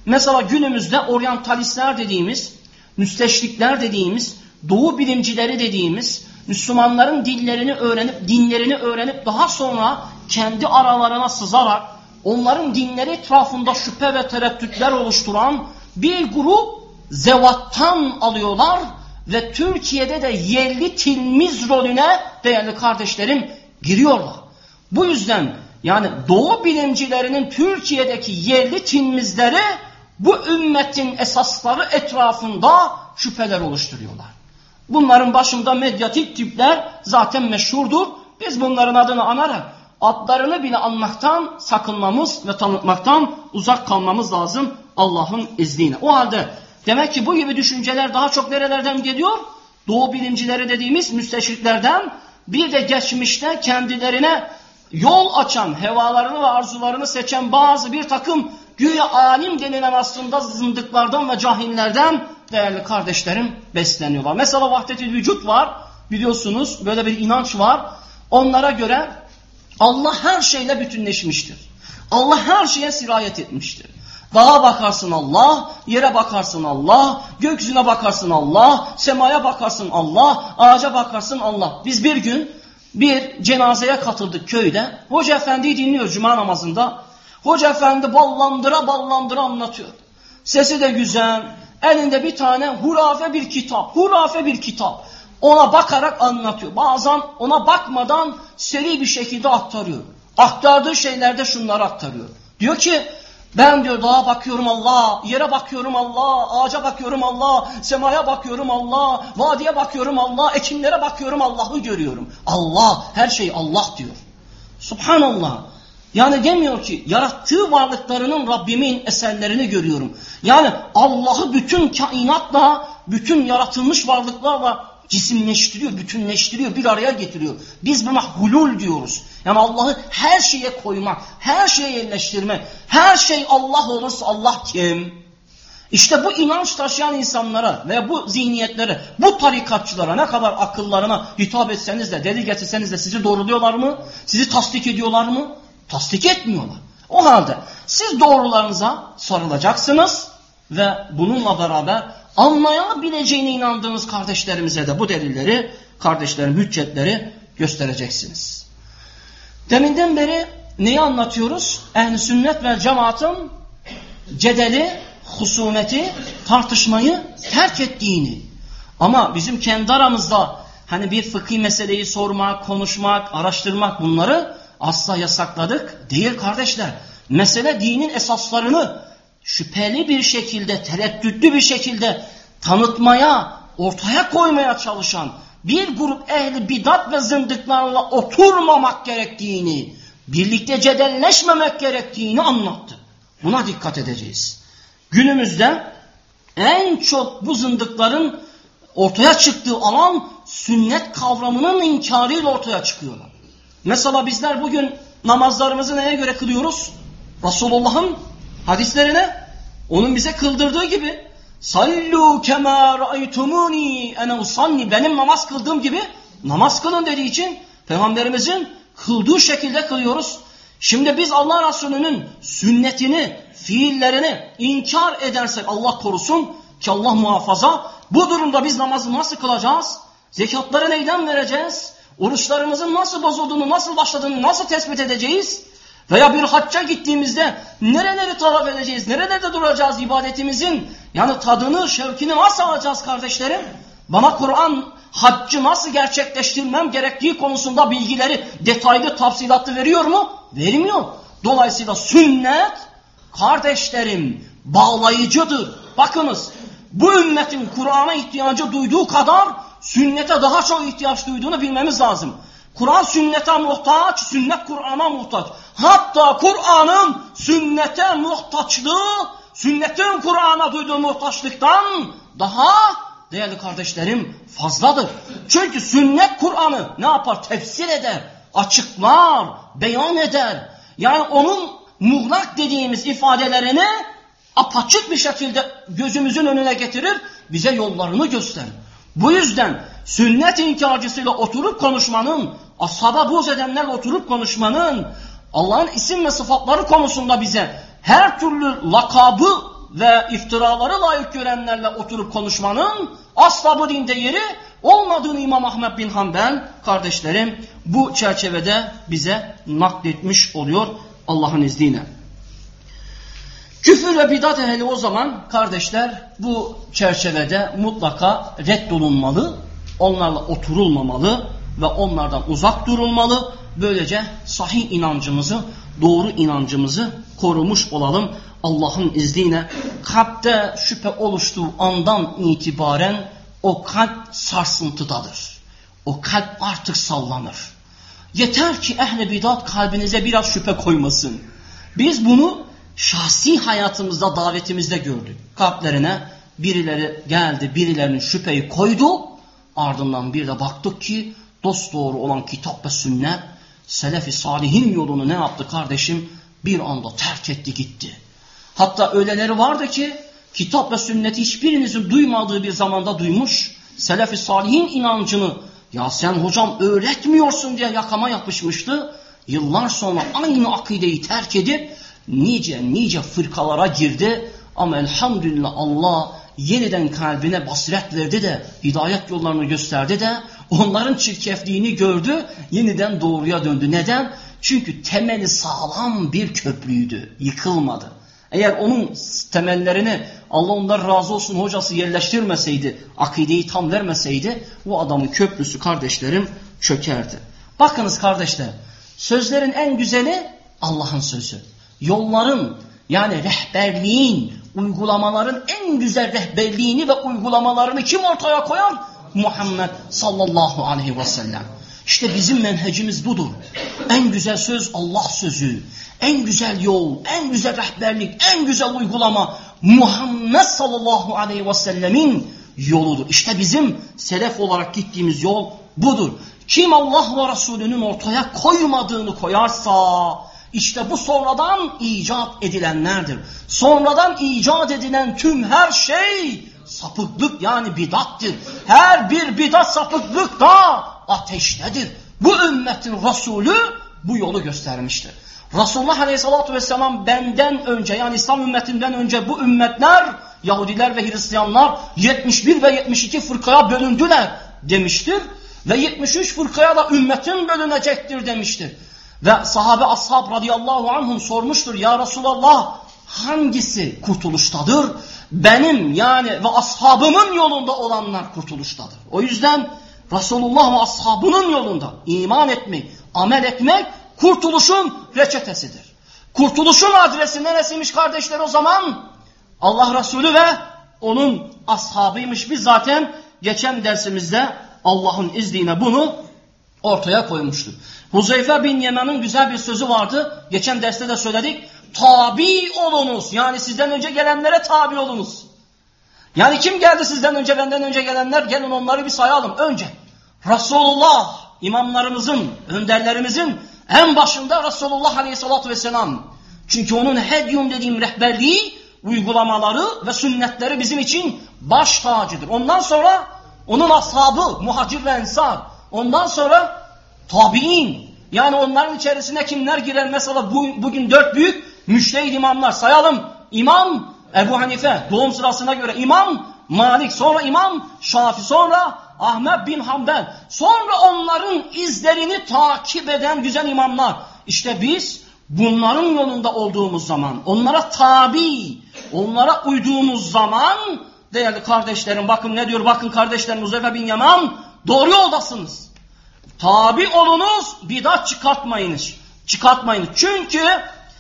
Mesela günümüzde oryantalistler dediğimiz, müsteşrikler dediğimiz, doğu bilimcileri dediğimiz, Müslümanların dillerini öğrenip, dinlerini öğrenip daha sonra kendi aralarına sızarak onların dinleri etrafında şüphe ve tereddütler oluşturan bir grup zevattan alıyorlar ve Türkiye'de de yerli tilmiz rolüne değerli kardeşlerim giriyorlar. Bu yüzden yani doğu bilimcilerinin Türkiye'deki yerli tilmizleri bu ümmetin esasları etrafında şüpheler oluşturuyorlar. Bunların başında medyatik tipler zaten meşhurdur. Biz bunların adını anarak adlarını bile anmaktan sakınmamız ve tanıtmaktan uzak kalmamız lazım Allah'ın izniyle. O halde demek ki bu gibi düşünceler daha çok nerelerden geliyor? Doğu bilimcileri dediğimiz müsteşriklerden bir de geçmişte kendilerine yol açan, hevalarını ve arzularını seçen bazı bir takım güya alim denilen aslında zındıklardan ve cahillerden değerli kardeşlerim besleniyorlar. Mesela vahdetül vücut var biliyorsunuz böyle bir inanç var. Onlara göre Allah her şeyle bütünleşmiştir. Allah her şeye sirayet etmiştir. Dağa bakarsın Allah, yere bakarsın Allah, gökyüzüne bakarsın Allah, semaya bakarsın Allah, ağaca bakarsın Allah. Biz bir gün bir cenazeye katıldık köyde. Hoca efendiyi dinliyor cuma namazında. Hoca efendi ballandıra ballandıra anlatıyor. Sesi de güzel. Elinde bir tane hurafe bir kitap. Hurafe bir kitap. Ona bakarak anlatıyor. Bazen ona bakmadan seri bir şekilde aktarıyor. Aktardığı şeylerde şunları aktarıyor. Diyor ki ben diyor dağa bakıyorum Allah, yere bakıyorum Allah, ağaca bakıyorum Allah, semaya bakıyorum Allah, vadiye bakıyorum Allah, ekinlere bakıyorum Allah'ı görüyorum. Allah, her şey Allah diyor. Subhanallah. Yani demiyor ki yarattığı varlıklarının Rabbimin eserlerini görüyorum. Yani Allah'ı bütün kainatla, bütün yaratılmış varlıklarla cisimleştiriyor, bütünleştiriyor, bir araya getiriyor. Biz buna hulul diyoruz. Yani Allah'ı her şeye koymak, her şeye yerleştirmek. Her şey Allah olursa Allah kim? İşte bu inanç taşıyan insanlara ve bu zihniyetlere, bu tarikatçılara ne kadar akıllarına hitap etseniz de, deli getirseniz de sizi doğruluyorlar mı? Sizi tasdik ediyorlar mı? Tasdik etmiyorlar. O halde siz doğrularınıza sarılacaksınız ve bununla beraber anlayabileceğine inandığınız kardeşlerimize de bu delilleri, kardeşlerin hüccetleri göstereceksiniz. Deminden beri neyi anlatıyoruz? Ehl-i sünnet ve cemaatın cedeli, husumeti, tartışmayı terk ettiğini. Ama bizim kendi aramızda hani bir fıkhi meseleyi sormak, konuşmak, araştırmak bunları asla yasakladık. Değil kardeşler. Mesele dinin esaslarını şüpheli bir şekilde, tereddütlü bir şekilde tanıtmaya, ortaya koymaya çalışan bir grup ehli bidat ve zındıklarla oturmamak gerektiğini, birlikte cedelleşmemek gerektiğini anlattı. Buna dikkat edeceğiz. Günümüzde en çok bu zındıkların ortaya çıktığı alan sünnet kavramının inkarıyla ortaya çıkıyorlar. Mesela bizler bugün namazlarımızı neye göre kılıyoruz? Resulullah'ın hadislerine, onun bize kıldırdığı gibi sallu kema ra'aytumuni ene usalli benim namaz kıldığım gibi namaz kılın dediği için peygamberimizin kıldığı şekilde kılıyoruz. Şimdi biz Allah Resulü'nün sünnetini, fiillerini inkar edersek Allah korusun ki Allah muhafaza bu durumda biz namazı nasıl kılacağız? Zekatları neyden vereceğiz? Oruçlarımızın nasıl bozulduğunu, nasıl başladığını nasıl tespit edeceğiz? Veya bir hacca gittiğimizde nereleri taraf edeceğiz, nerelerde duracağız ibadetimizin? Yani tadını, şevkini nasıl alacağız kardeşlerim? Bana Kur'an haccı nasıl gerçekleştirmem gerektiği konusunda bilgileri detaylı, tafsilatlı veriyor mu? Vermiyor. Dolayısıyla sünnet kardeşlerim bağlayıcıdır. Bakınız bu ümmetin Kur'an'a ihtiyacı duyduğu kadar sünnete daha çok ihtiyaç duyduğunu bilmemiz lazım. Kur'an sünnete muhtaç, sünnet Kur'an'a muhtaç. Hatta Kur'an'ın sünnete muhtaçlığı, sünnetin Kur'an'a duyduğu muhtaçlıktan daha değerli kardeşlerim fazladır. Çünkü sünnet Kur'an'ı ne yapar? Tefsir eder, açıklar, beyan eder. Yani onun muğlak dediğimiz ifadelerini apaçık bir şekilde gözümüzün önüne getirir, bize yollarını gösterir. Bu yüzden sünnet inkarcısıyla oturup konuşmanın, ashaba buz edenlerle oturup konuşmanın, Allah'ın isim ve sıfatları konusunda bize her türlü lakabı ve iftiraları layık görenlerle oturup konuşmanın asla bu dinde yeri olmadığını İmam Ahmet bin Hanbel kardeşlerim bu çerçevede bize nakletmiş oluyor Allah'ın izniyle. Küfür ve bidat ehli o zaman kardeşler bu çerçevede mutlaka reddolunmalı, onlarla oturulmamalı ve onlardan uzak durulmalı. Böylece sahih inancımızı, doğru inancımızı korumuş olalım. Allah'ın izniyle kalpte şüphe oluştuğu andan itibaren o kalp sarsıntıdadır. O kalp artık sallanır. Yeter ki ehli bidat kalbinize biraz şüphe koymasın. Biz bunu şahsi hayatımızda davetimizde gördük. Kalplerine birileri geldi, birilerinin şüpheyi koydu. Ardından bir de baktık ki dost doğru olan kitap ve sünnet Selefi Salihin yolunu ne yaptı kardeşim? Bir anda terk etti gitti. Hatta öyleleri vardı ki kitap ve sünneti hiçbirinizin duymadığı bir zamanda duymuş. Selefi Salihin inancını ya sen hocam öğretmiyorsun diye yakama yapışmıştı. Yıllar sonra aynı akideyi terk edip nice nice fırkalara girdi. Ama elhamdülillah Allah yeniden kalbine basiret verdi de hidayet yollarını gösterdi de onların çirkefliğini gördü yeniden doğruya döndü. Neden? Çünkü temeli sağlam bir köprüydü. Yıkılmadı. Eğer onun temellerini Allah onlar razı olsun hocası yerleştirmeseydi, akideyi tam vermeseydi bu adamın köprüsü kardeşlerim çökerdi. Bakınız kardeşler sözlerin en güzeli Allah'ın sözü. Yolların yani rehberliğin, uygulamaların en güzel rehberliğini ve uygulamalarını kim ortaya koyar? Muhammed sallallahu aleyhi ve sellem. İşte bizim menhecimiz budur. En güzel söz Allah sözü. En güzel yol, en güzel rehberlik, en güzel uygulama Muhammed sallallahu aleyhi ve sellemin yoludur. İşte bizim selef olarak gittiğimiz yol budur. Kim Allah ve Resulünün ortaya koymadığını koyarsa işte bu sonradan icat edilenlerdir. Sonradan icat edilen tüm her şey sapıklık yani bidattır. Her bir bidat sapıklık da ateştedir. Bu ümmetin Resulü bu yolu göstermiştir. Resulullah Aleyhisselatü Vesselam benden önce yani İslam ümmetinden önce bu ümmetler Yahudiler ve Hristiyanlar 71 ve 72 fırkaya bölündüler demiştir. Ve 73 fırkaya da ümmetin bölünecektir demiştir. Ve sahabe ashab radıyallahu anhum sormuştur ya Resulallah hangisi kurtuluştadır? Benim yani ve ashabımın yolunda olanlar kurtuluştadır. O yüzden Resulullah ve ashabının yolunda iman etmek, amel etmek kurtuluşun reçetesidir. Kurtuluşun adresi neresiymiş kardeşler o zaman? Allah Resulü ve onun ashabıymış. Biz zaten geçen dersimizde Allah'ın izniyle bunu ortaya koymuştuk. Huzeyfe bin Yemen'in güzel bir sözü vardı. Geçen derste de söyledik. Tabi olunuz. Yani sizden önce gelenlere tabi olunuz. Yani kim geldi sizden önce benden önce gelenler? Gelin onları bir sayalım. Önce Resulullah imamlarımızın, önderlerimizin en başında Resulullah Aleyhisselatü Vesselam. Çünkü onun hedyum dediğim rehberliği, uygulamaları ve sünnetleri bizim için baş tacıdır. Ondan sonra onun ashabı, muhacir ve ensar. Ondan sonra tabi'in. Yani onların içerisine kimler girer? Mesela bu, bugün dört büyük müştehid imamlar sayalım. İmam Ebu Hanife doğum sırasına göre imam Malik sonra imam Şafi sonra Ahmet bin Hanbel sonra onların izlerini takip eden güzel imamlar. İşte biz bunların yolunda olduğumuz zaman onlara tabi onlara uyduğumuz zaman değerli kardeşlerim bakın ne diyor bakın kardeşlerim Uzeyfe bin Yaman doğru yoldasınız. Tabi olunuz bidat çıkartmayınız. Çıkartmayınız. Çünkü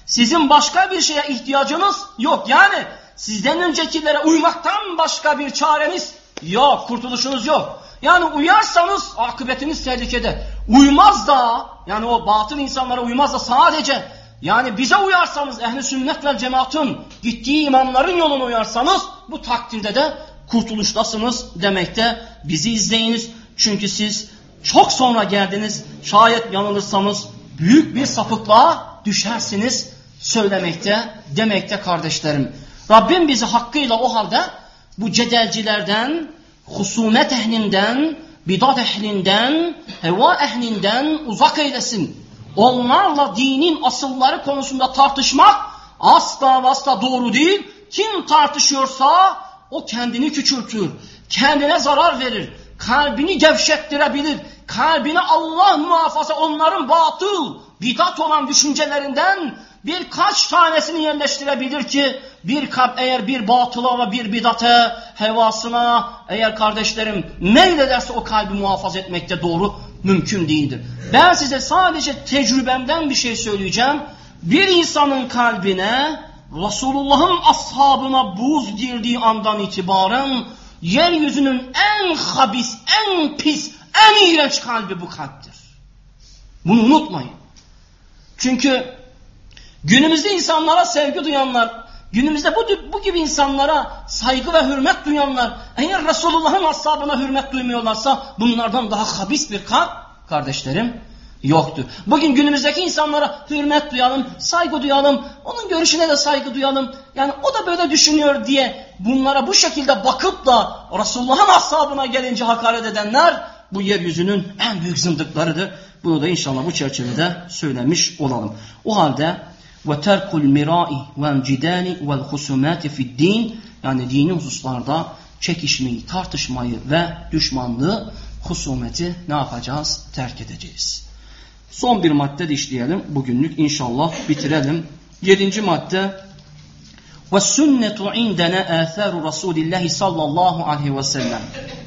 sizin başka bir şeye ihtiyacınız yok. Yani sizden öncekilere uymaktan başka bir çareniz yok. Kurtuluşunuz yok. Yani uyarsanız akıbetiniz tehlikede. Uymaz da yani o batıl insanlara uymaz da sadece yani bize uyarsanız ehli sünnet ve cemaatın gittiği imamların yolunu uyarsanız bu takdirde de kurtuluştasınız demekte. Bizi izleyiniz çünkü siz çok sonra geldiniz. Şayet yanılırsanız büyük bir sapıklığa düşersiniz söylemekte, demekte kardeşlerim. Rabbim bizi hakkıyla o halde bu cedelcilerden, husumet ehlinden, bidat ehlinden, heva ehlinden uzak eylesin. Onlarla dinin asılları konusunda tartışmak asla asla doğru değil. kim tartışıyorsa o kendini küçültür, kendine zarar verir, kalbini gevşettirebilir, kalbine Allah muhafaza onların batıl, bidat olan düşüncelerinden birkaç tanesini yerleştirebilir ki bir kalp eğer bir batıla ve bir bidate, hevasına eğer kardeşlerim meylederse o kalbi muhafaza etmekte doğru mümkün değildir. Ben size sadece tecrübemden bir şey söyleyeceğim. Bir insanın kalbine Resulullah'ın ashabına buz girdiği andan itibaren yeryüzünün en habis, en pis, en iğrenç kalbi bu kalptir. Bunu unutmayın. Çünkü günümüzde insanlara sevgi duyanlar, günümüzde bu, bu gibi insanlara saygı ve hürmet duyanlar, eğer Resulullah'ın ashabına hürmet duymuyorlarsa bunlardan daha habis bir kalp kardeşlerim yoktur. Bugün günümüzdeki insanlara hürmet duyalım, saygı duyalım, onun görüşüne de saygı duyalım. Yani o da böyle düşünüyor diye bunlara bu şekilde bakıp da Resulullah'ın ashabına gelince hakaret edenler bu yeryüzünün en büyük zındıklarıdır. Bunu da inşallah bu çerçevede söylemiş olalım. O halde ve terkul mirai vel cidani vel husumati fid din yani dini hususlarda çekişmeyi, tartışmayı ve düşmanlığı, husumeti ne yapacağız? Terk edeceğiz. Son bir madde de işleyelim. Bugünlük inşallah bitirelim. Yedinci madde ve sünnetu indene âthâru Resulillahi sallallahu aleyhi ve sellem.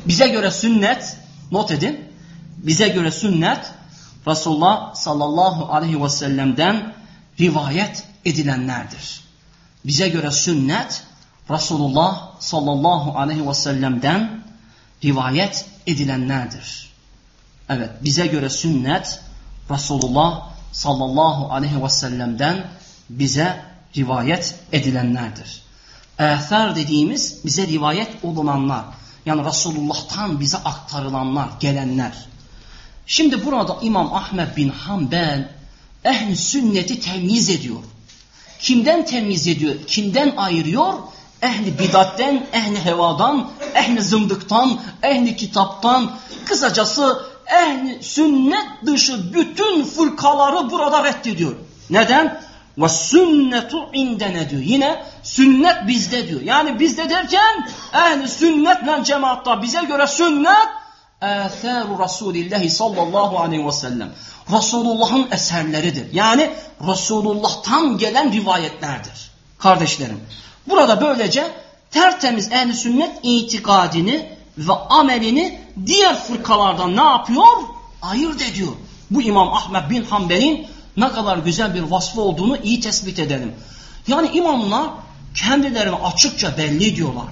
Bize göre sünnet, not edin. Bize göre sünnet Resulullah sallallahu aleyhi ve sellem'den rivayet edilenlerdir. Bize göre sünnet Resulullah sallallahu aleyhi ve sellem'den rivayet edilenlerdir. Evet bize göre sünnet Resulullah sallallahu aleyhi ve sellem'den bize rivayet edilenlerdir. Eser dediğimiz bize rivayet olunanlar. Yani Resulullah'tan bize aktarılanlar, gelenler. Şimdi burada İmam Ahmed bin Hanbel ehli sünneti temyiz ediyor. Kimden temyiz ediyor? Kimden ayırıyor? Ehli bidatten, ehli hevadan, ehli zındıktan, ehli kitaptan, kısacası ehli sünnet dışı bütün fırkaları burada reddediyor. Neden? Ve sünnetu indene diyor. Yine sünnet bizde diyor. Yani bizde derken ehli sünnetle cemaatta bize göre sünnet etheru Resulillahi sallallahu aleyhi ve sellem. Resulullah'ın eserleridir. Yani Resulullah'tan gelen rivayetlerdir. Kardeşlerim. Burada böylece tertemiz ehl sünnet itikadini ve amelini diğer fırkalardan ne yapıyor? Ayırt ediyor. Bu İmam Ahmed bin Hanbel'in ne kadar güzel bir vasfı olduğunu iyi tespit edelim. Yani imamlar kendilerini açıkça belli ediyorlar.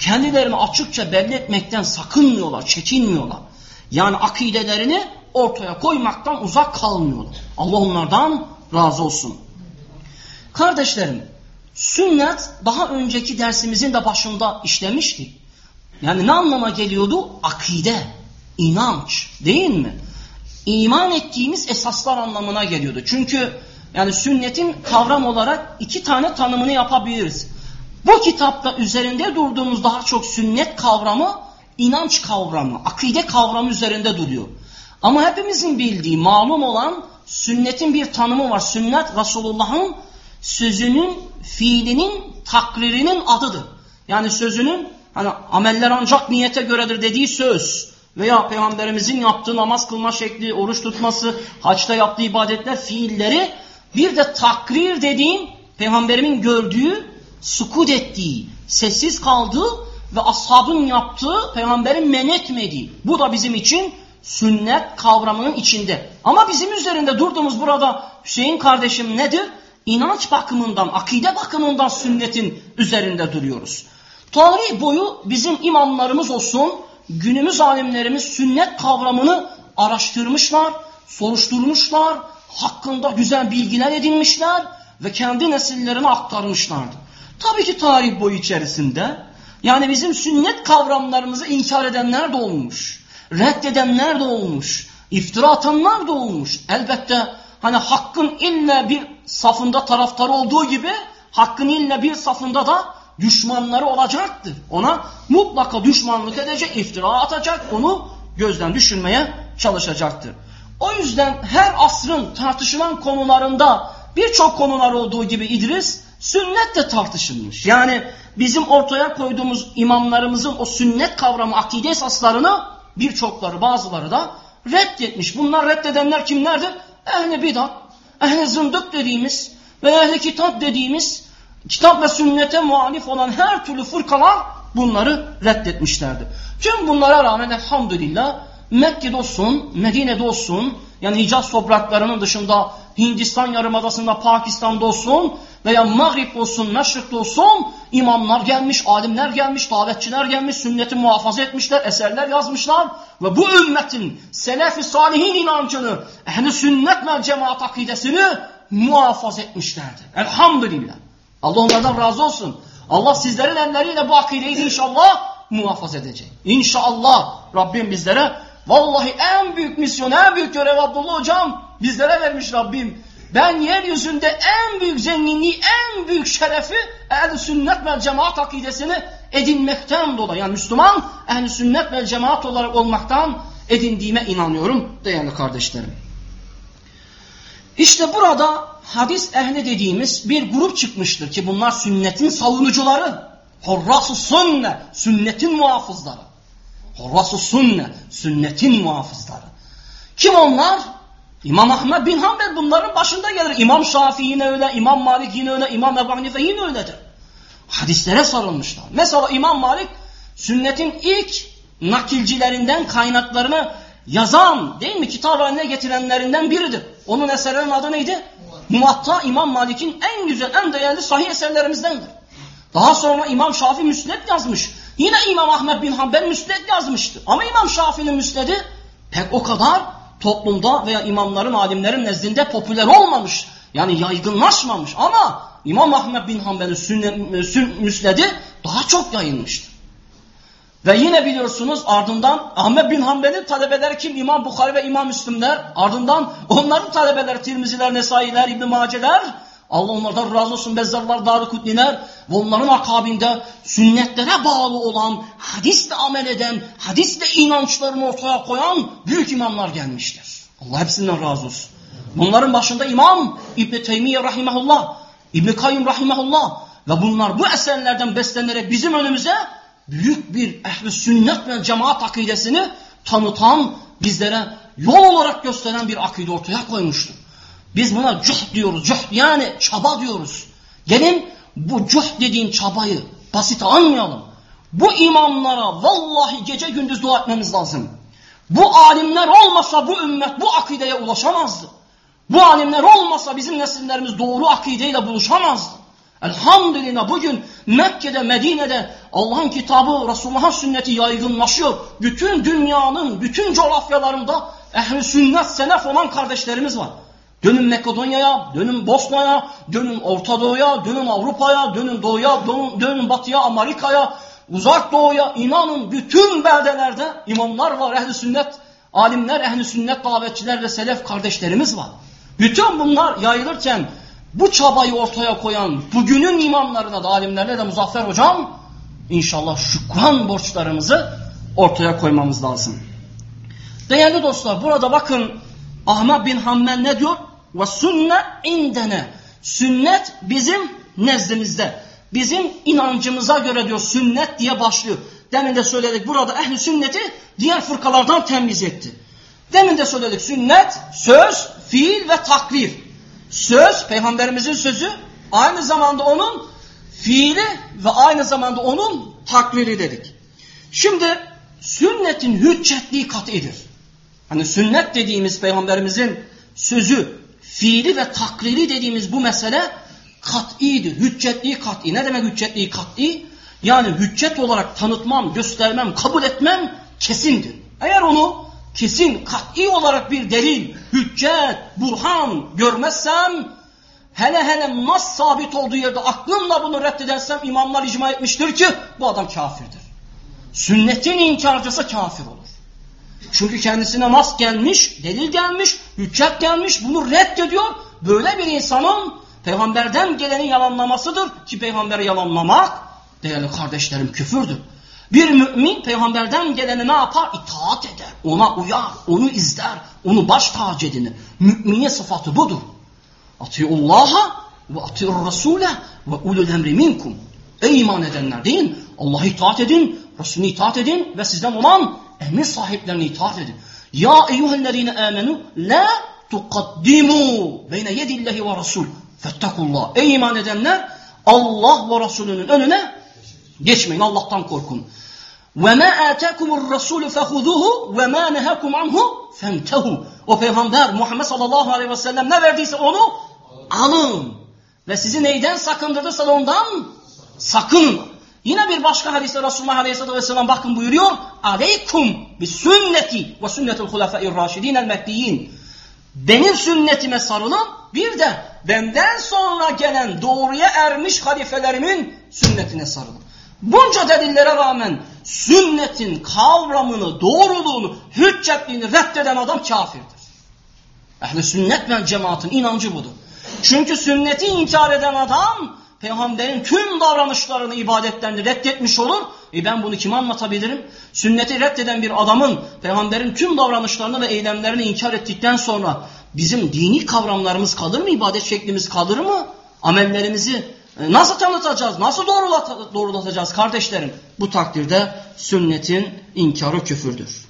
Kendilerini açıkça belli etmekten sakınmıyorlar, çekinmiyorlar. Yani akidelerini ortaya koymaktan uzak kalmıyorlar. Allah onlardan razı olsun. Kardeşlerim, sünnet daha önceki dersimizin de başında işlemiştik. Yani ne anlama geliyordu? Akide, inanç değil mi? İman ettiğimiz esaslar anlamına geliyordu. Çünkü yani sünnetin kavram olarak iki tane tanımını yapabiliriz. Bu kitapta üzerinde durduğumuz daha çok sünnet kavramı, inanç kavramı, akide kavramı üzerinde duruyor. Ama hepimizin bildiği, malum olan sünnetin bir tanımı var. Sünnet Resulullah'ın sözünün, fiilinin, takririnin adıdır. Yani sözünün hani ameller ancak niyete göredir dediği söz veya peygamberimizin yaptığı namaz kılma şekli, oruç tutması, haçta yaptığı ibadetler, fiilleri bir de takrir dediğim peygamberimin gördüğü, sukut ettiği, sessiz kaldığı ve ashabın yaptığı, peygamberin men etmediği. Bu da bizim için sünnet kavramının içinde. Ama bizim üzerinde durduğumuz burada Hüseyin kardeşim nedir? İnanç bakımından, akide bakımından sünnetin üzerinde duruyoruz. Tarih boyu bizim imamlarımız olsun, günümüz alimlerimiz sünnet kavramını araştırmışlar, soruşturmuşlar, hakkında güzel bilgiler edinmişler ve kendi nesillerine aktarmışlardı. Tabii ki tarih boyu içerisinde yani bizim sünnet kavramlarımızı inkar edenler de olmuş, reddedenler de olmuş, iftira atanlar da olmuş. Elbette hani hakkın illa bir safında taraftarı olduğu gibi hakkın illa bir safında da düşmanları olacaktır. Ona mutlaka düşmanlık edecek, iftira atacak, onu gözden düşürmeye çalışacaktır. O yüzden her asrın tartışılan konularında birçok konular olduğu gibi İdris Sünnet de tartışılmış. Yani bizim ortaya koyduğumuz imamlarımızın o sünnet kavramı, akide esaslarını birçokları, bazıları da reddetmiş. Bunlar reddedenler kimlerdir? Ehli bidat, ehli zındık dediğimiz ve ehli kitap dediğimiz kitap ve sünnete muhalif olan her türlü fırkalar bunları reddetmişlerdi. Tüm bunlara rağmen elhamdülillah Mekke'de olsun, Medine'de olsun, yani Hicaz topraklarının dışında Hindistan yarımadasında, Pakistan'da olsun veya Maghrib olsun, Meşrik'te olsun imamlar gelmiş, alimler gelmiş, davetçiler gelmiş, sünneti muhafaza etmişler, eserler yazmışlar ve bu ümmetin selef-i salihin inancını, ehli sünnet ve cemaat akidesini muhafaza etmişlerdi. Elhamdülillah. Allah onlardan razı olsun. Allah sizlerin elleriyle bu akideyi inşallah muhafaza edecek. İnşallah Rabbim bizlere vallahi en büyük misyon, en büyük görev Abdullah hocam bizlere vermiş Rabbim. Ben yeryüzünde en büyük zenginliği, en büyük şerefi ehl sünnet ve cemaat akidesini edinmekten dolayı. Yani Müslüman ehl sünnet ve cemaat olarak olmaktan edindiğime inanıyorum değerli kardeşlerim. İşte burada hadis ehli dediğimiz bir grup çıkmıştır ki bunlar sünnetin savunucuları. Horrasu sünne, sünnetin muhafızları. Horrasu sünne, sünnetin muhafızları. Kim onlar? İmam Ahmed bin Hanbel bunların başında gelir. İmam Şafii yine öyle, İmam Malik yine öyle, İmam Ebu Hanife yine öyledir. Hadislere sarılmışlar. Mesela İmam Malik sünnetin ilk nakilcilerinden kaynaklarını yazan değil mi kitap haline getirenlerinden biridir. Onun eserlerinin adı neydi? Muvatta İmam Malik'in en güzel, en değerli sahih eserlerimizdendir. Daha sonra İmam Şafii müsned yazmış. Yine İmam Ahmed bin Hanbel müsned yazmıştı. Ama İmam Şafii'nin müsnedi pek o kadar toplumda veya imamların, alimlerin nezdinde popüler olmamış. Yani yaygınlaşmamış. Ama İmam Ahmed bin Hanbel'in müsnedi daha çok yayılmıştır. Ve yine biliyorsunuz ardından Ahmet bin Hanbel'in talebeleri kim? İmam Bukhari ve İmam Müslimler. Ardından onların talebeleri Tirmiziler, Nesailer, İbn Maceler. Allah onlardan razı olsun Bezzarlar, Darukutniler ve onların akabinde sünnetlere bağlı olan, hadisle amel eden, hadisle inançlarını ortaya koyan büyük imamlar gelmiştir. Allah hepsinden razı olsun. Bunların başında İmam İbn Teymiye rahimehullah, İbn Kayyum rahimehullah ve bunlar bu eserlerden beslenerek bizim önümüze büyük bir ehl sünnet ve cemaat akidesini tanıtan, bizlere yol olarak gösteren bir akide ortaya koymuştur. Biz buna cuh diyoruz. Cuh yani çaba diyoruz. Gelin bu cuh dediğin çabayı basit almayalım. Bu imamlara vallahi gece gündüz dua etmemiz lazım. Bu alimler olmasa bu ümmet bu akideye ulaşamazdı. Bu alimler olmasa bizim nesillerimiz doğru akideyle buluşamazdı. Elhamdülillah bugün Mekke'de, Medine'de Allah'ın kitabı, Resulullah'ın sünneti yaygınlaşıyor. Bütün dünyanın, bütün coğrafyalarında ehli sünnet, selef olan kardeşlerimiz var. Dönün Makedonya'ya, dönün Bosna'ya, dönün Orta Doğu'ya, dönün Avrupa'ya, dönün Doğu'ya, dönün Batı'ya, Amerika'ya, Uzak Doğu'ya. inanın bütün beldelerde imamlar var, ehli sünnet, alimler, ehli sünnet davetçiler ve selef kardeşlerimiz var. Bütün bunlar yayılırken bu çabayı ortaya koyan bugünün imamlarına da alimlerine de Muzaffer Hocam inşallah şükran borçlarımızı ortaya koymamız lazım. Değerli dostlar burada bakın Ahmet bin Hammel ne diyor? Ve sünne indene. Sünnet bizim nezdimizde. Bizim inancımıza göre diyor sünnet diye başlıyor. Demin de söyledik burada ehli sünneti diğer fırkalardan temiz etti. Demin de söyledik sünnet söz, fiil ve takrir. Söz peygamberimizin sözü aynı zamanda onun fiili ve aynı zamanda onun taklidi dedik. Şimdi sünnetin hüccetliği katidir. Hani sünnet dediğimiz peygamberimizin sözü, fiili ve taklidi dediğimiz bu mesele kat'idir. Hüccetliği kat'i. Ne demek hüccetliği kat'i? Yani hüccet olarak tanıtmam, göstermem, kabul etmem kesindir. Eğer onu kesin, kat'i olarak bir delil, hüccet, burhan görmezsem, hele hele nas sabit olduğu yerde aklımla bunu reddedersem imamlar icma etmiştir ki bu adam kafirdir. Sünnetin inkarcısı kafir olur. Çünkü kendisine nas gelmiş, delil gelmiş, hüccet gelmiş, bunu reddediyor. Böyle bir insanın peygamberden geleni yalanlamasıdır ki peygamberi yalanlamak değerli kardeşlerim küfürdür. Bir mümin peygamberden geleni ne yapar? İtaat eder, ona uyar, onu izler, onu baş tacı edinir. Müminin sıfatı budur. Atiullah'a ve ati'ur rasule ve ulul emri minkum. Ey iman edenler deyin. Allah'a itaat edin, Resulüne itaat edin ve sizden olan emir sahiplerine itaat edin. Ya eyyühellezine amenu la tukaddimu beyne yedillahi ve rasul. Fettakullah. Ey iman edenler Allah ve Resulünün önüne geçmeyin. Allah'tan korkun. Ve ma atakumur rasul fehuzuhu ve ma nehakum anhu fentehu. O peygamber Muhammed sallallahu aleyhi ve sellem ne verdiyse onu alın. Ve sizi neyden sakındırırsa ondan sakın. Yine bir başka hadiste Resulullah aleyhisselatü vesselam bakın buyuruyor. Aleykum bi sünneti ve sünnetul hulafa'ir raşidin el mehdiyin. Benim sünnetime sarılın. Bir de benden sonra gelen doğruya ermiş halifelerimin sünnetine sarılın. Bunca delillere rağmen sünnetin kavramını, doğruluğunu, hüccetliğini reddeden adam kafirdir. Ehli sünnet ve cemaatin inancı budur. Çünkü sünneti inkar eden adam peygamberin tüm davranışlarını ibadetten reddetmiş olur. E ben bunu kime anlatabilirim? Sünneti reddeden bir adamın peygamberin tüm davranışlarını ve eylemlerini inkar ettikten sonra bizim dini kavramlarımız kalır mı? İbadet şeklimiz kalır mı? Amellerimizi e, nasıl tanıtacağız? Nasıl doğrulat doğrulatacağız kardeşlerim? Bu takdirde sünnetin inkarı küfürdür.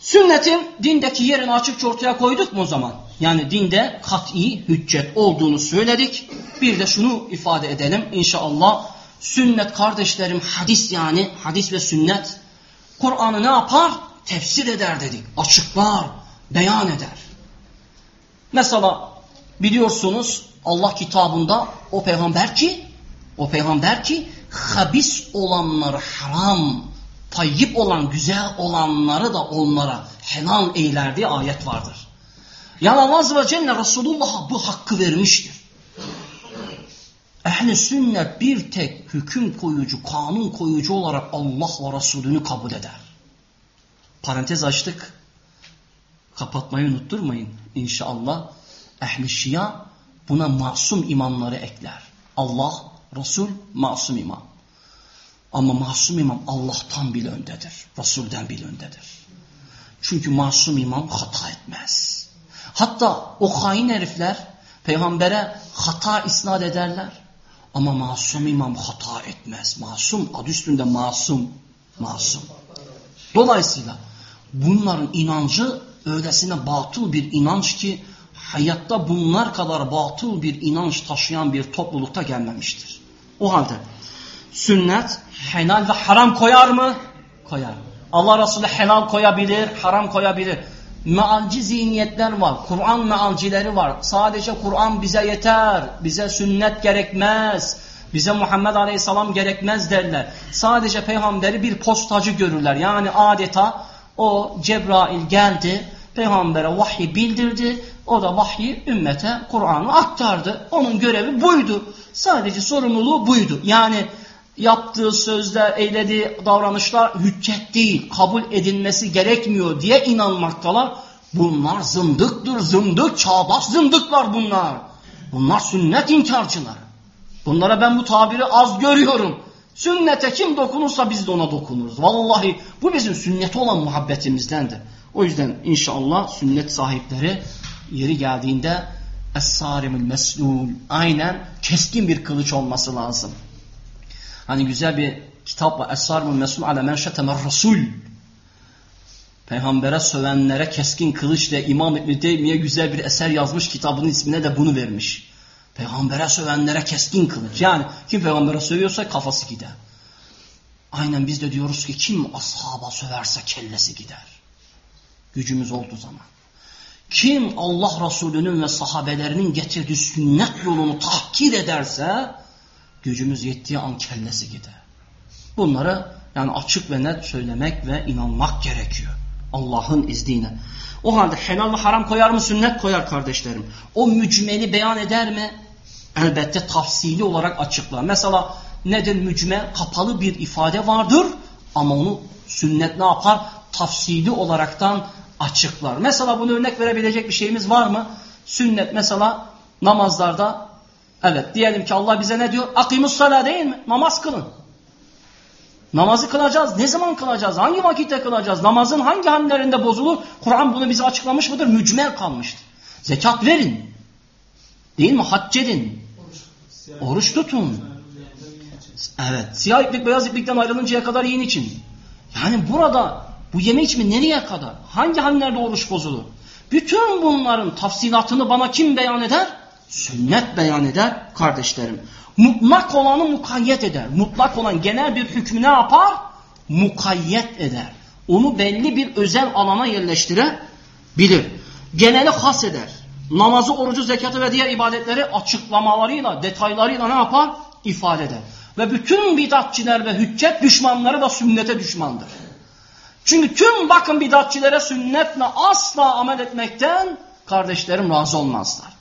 Sünnetin dindeki yerini açıkça ortaya koyduk mu o zaman? Yani dinde kat'i hüccet olduğunu söyledik. Bir de şunu ifade edelim inşallah. Sünnet kardeşlerim hadis yani hadis ve sünnet. Kur'an'ı ne yapar? Tefsir eder dedik. Açıklar, beyan eder. Mesela biliyorsunuz Allah kitabında o peygamber ki o peygamber ki habis olanları haram, tayyip olan, güzel olanları da onlara helal eyler diye ayet vardır. Yani Allah ve Celle Resulullah'a bu hakkı vermiştir. Ehli sünnet bir tek hüküm koyucu, kanun koyucu olarak Allah ve Resulünü kabul eder. Parantez açtık. Kapatmayı unutturmayın inşallah. Ehli şia buna masum imamları ekler. Allah, Resul, masum imam. Ama masum imam Allah'tan bile öndedir. Resul'den bile öndedir. Çünkü masum imam hata etmez. Hatta o hain herifler peygambere hata isnat ederler. Ama masum imam hata etmez. Masum adı üstünde masum. Masum. Dolayısıyla bunların inancı öylesine batıl bir inanç ki hayatta bunlar kadar batıl bir inanç taşıyan bir toplulukta gelmemiştir. O halde sünnet helal ve haram koyar mı? Koyar. Allah Resulü helal koyabilir, haram koyabilir. Mealci zihniyetler var. Kur'an mealcileri var. Sadece Kur'an bize yeter. Bize sünnet gerekmez. Bize Muhammed Aleyhisselam gerekmez derler. Sadece peygamberi bir postacı görürler. Yani adeta o Cebrail geldi, peygambere vahyi bildirdi. O da vahyi ümmete Kur'an'ı aktardı. Onun görevi buydu. Sadece sorumluluğu buydu. Yani yaptığı sözler, eylediği davranışlar hüccet değil, kabul edilmesi gerekmiyor diye inanmaktalar. Bunlar zındıktır, zındık, çağdaş zındıklar bunlar. Bunlar sünnet inkarcılar. Bunlara ben bu tabiri az görüyorum. Sünnete kim dokunursa biz de ona dokunuruz. Vallahi bu bizim sünnete olan muhabbetimizdendir. O yüzden inşallah sünnet sahipleri yeri geldiğinde Es-sarimül meslul aynen keskin bir kılıç olması lazım. Hani güzel bir kitap var. Es-sarimül meslul ala men şetemer rasul. Peygambere sövenlere keskin kılıç diye İmam İbni Teymiye güzel bir eser yazmış. Kitabının ismine de bunu vermiş. Peygambere sövenlere keskin kılıç. Yani kim peygambere sövüyorsa kafası gider. Aynen biz de diyoruz ki kim ashaba söverse kellesi gider. Gücümüz olduğu zaman. Kim Allah Resulü'nün ve sahabelerinin getirdiği sünnet yolunu tahkir ederse gücümüz yettiği an kellesi gider. Bunları yani açık ve net söylemek ve inanmak gerekiyor. Allah'ın izniyle. O halde helal ve haram koyar mı sünnet koyar kardeşlerim. O mücmeli beyan eder mi? Elbette tafsili olarak açıklar. Mesela nedir mücme? Kapalı bir ifade vardır ama onu sünnet ne yapar? Tafsili olaraktan açıklar. Mesela bunu örnek verebilecek bir şeyimiz var mı? Sünnet mesela namazlarda evet diyelim ki Allah bize ne diyor? Akimus sala değil mi? Namaz kılın. Namazı kılacağız. Ne zaman kılacağız? Hangi vakitte kılacağız? Namazın hangi hallerinde bozulur? Kur'an bunu bize açıklamış mıdır? Mücmel kalmıştır. Zekat verin. Değil mi? Hac edin. Oruç tutun. Evet. Siyah iplik beyaz iplikten ayrılıncaya kadar yiyin için. Yani burada bu yeme içme nereye kadar? Hangi hallerde oruç bozulur? Bütün bunların tafsilatını bana kim beyan eder? Sünnet beyan eder kardeşlerim. Mutlak olanı mukayyet eder. Mutlak olan genel bir hükmü ne yapar? Mukayyet eder. Onu belli bir özel alana yerleştirebilir. Geneli has eder. Namazı, orucu, zekatı ve diğer ibadetleri açıklamalarıyla, detaylarıyla ne yapar? İfade eder. Ve bütün bidatçiler ve hüccet düşmanları da sünnete düşmandır. Çünkü tüm bakın bidatçilere sünnetle asla amel etmekten kardeşlerim razı olmazlar.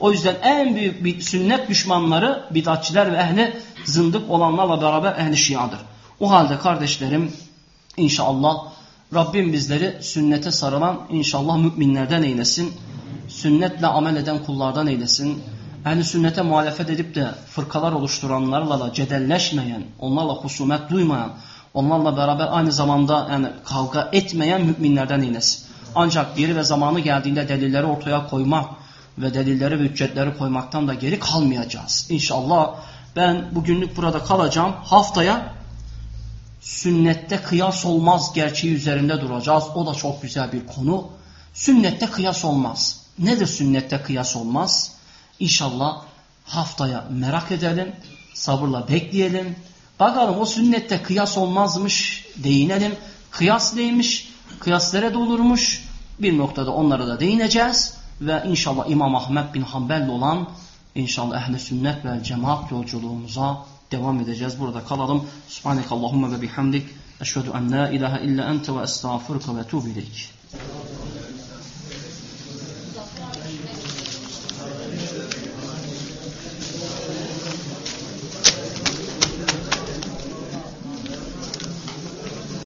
O yüzden en büyük sünnet düşmanları bidatçiler ve ehli zındık olanlarla beraber ehli şiadır. O halde kardeşlerim inşallah Rabbim bizleri sünnete sarılan inşallah müminlerden eylesin. Sünnetle amel eden kullardan eylesin. Ehli sünnete muhalefet edip de fırkalar oluşturanlarla da cedelleşmeyen, onlarla husumet duymayan, onlarla beraber aynı zamanda yani kavga etmeyen müminlerden eylesin. Ancak yeri ve zamanı geldiğinde delilleri ortaya koymak ve delilleri ve hüccetleri koymaktan da geri kalmayacağız. İnşallah ben bugünlük burada kalacağım. Haftaya sünnette kıyas olmaz gerçeği üzerinde duracağız. O da çok güzel bir konu. Sünnette kıyas olmaz. Nedir sünnette kıyas olmaz? İnşallah haftaya merak edelim, sabırla bekleyelim. Bakalım o sünnette kıyas olmazmış, değinelim. Kıyas neymiş? Kıyas nerede olurmuş? Bir noktada onlara da değineceğiz. Ve inşallah İmam Ahmet bin Hanbel olan inşallah ehli sünnet ve cemaat yolculuğumuza devam edeceğiz. Burada kalalım. Subhaneke Allahümme ve bihamdik. Eşhedü en la ilahe illa ente ve estağfurke ve tuğbileyk.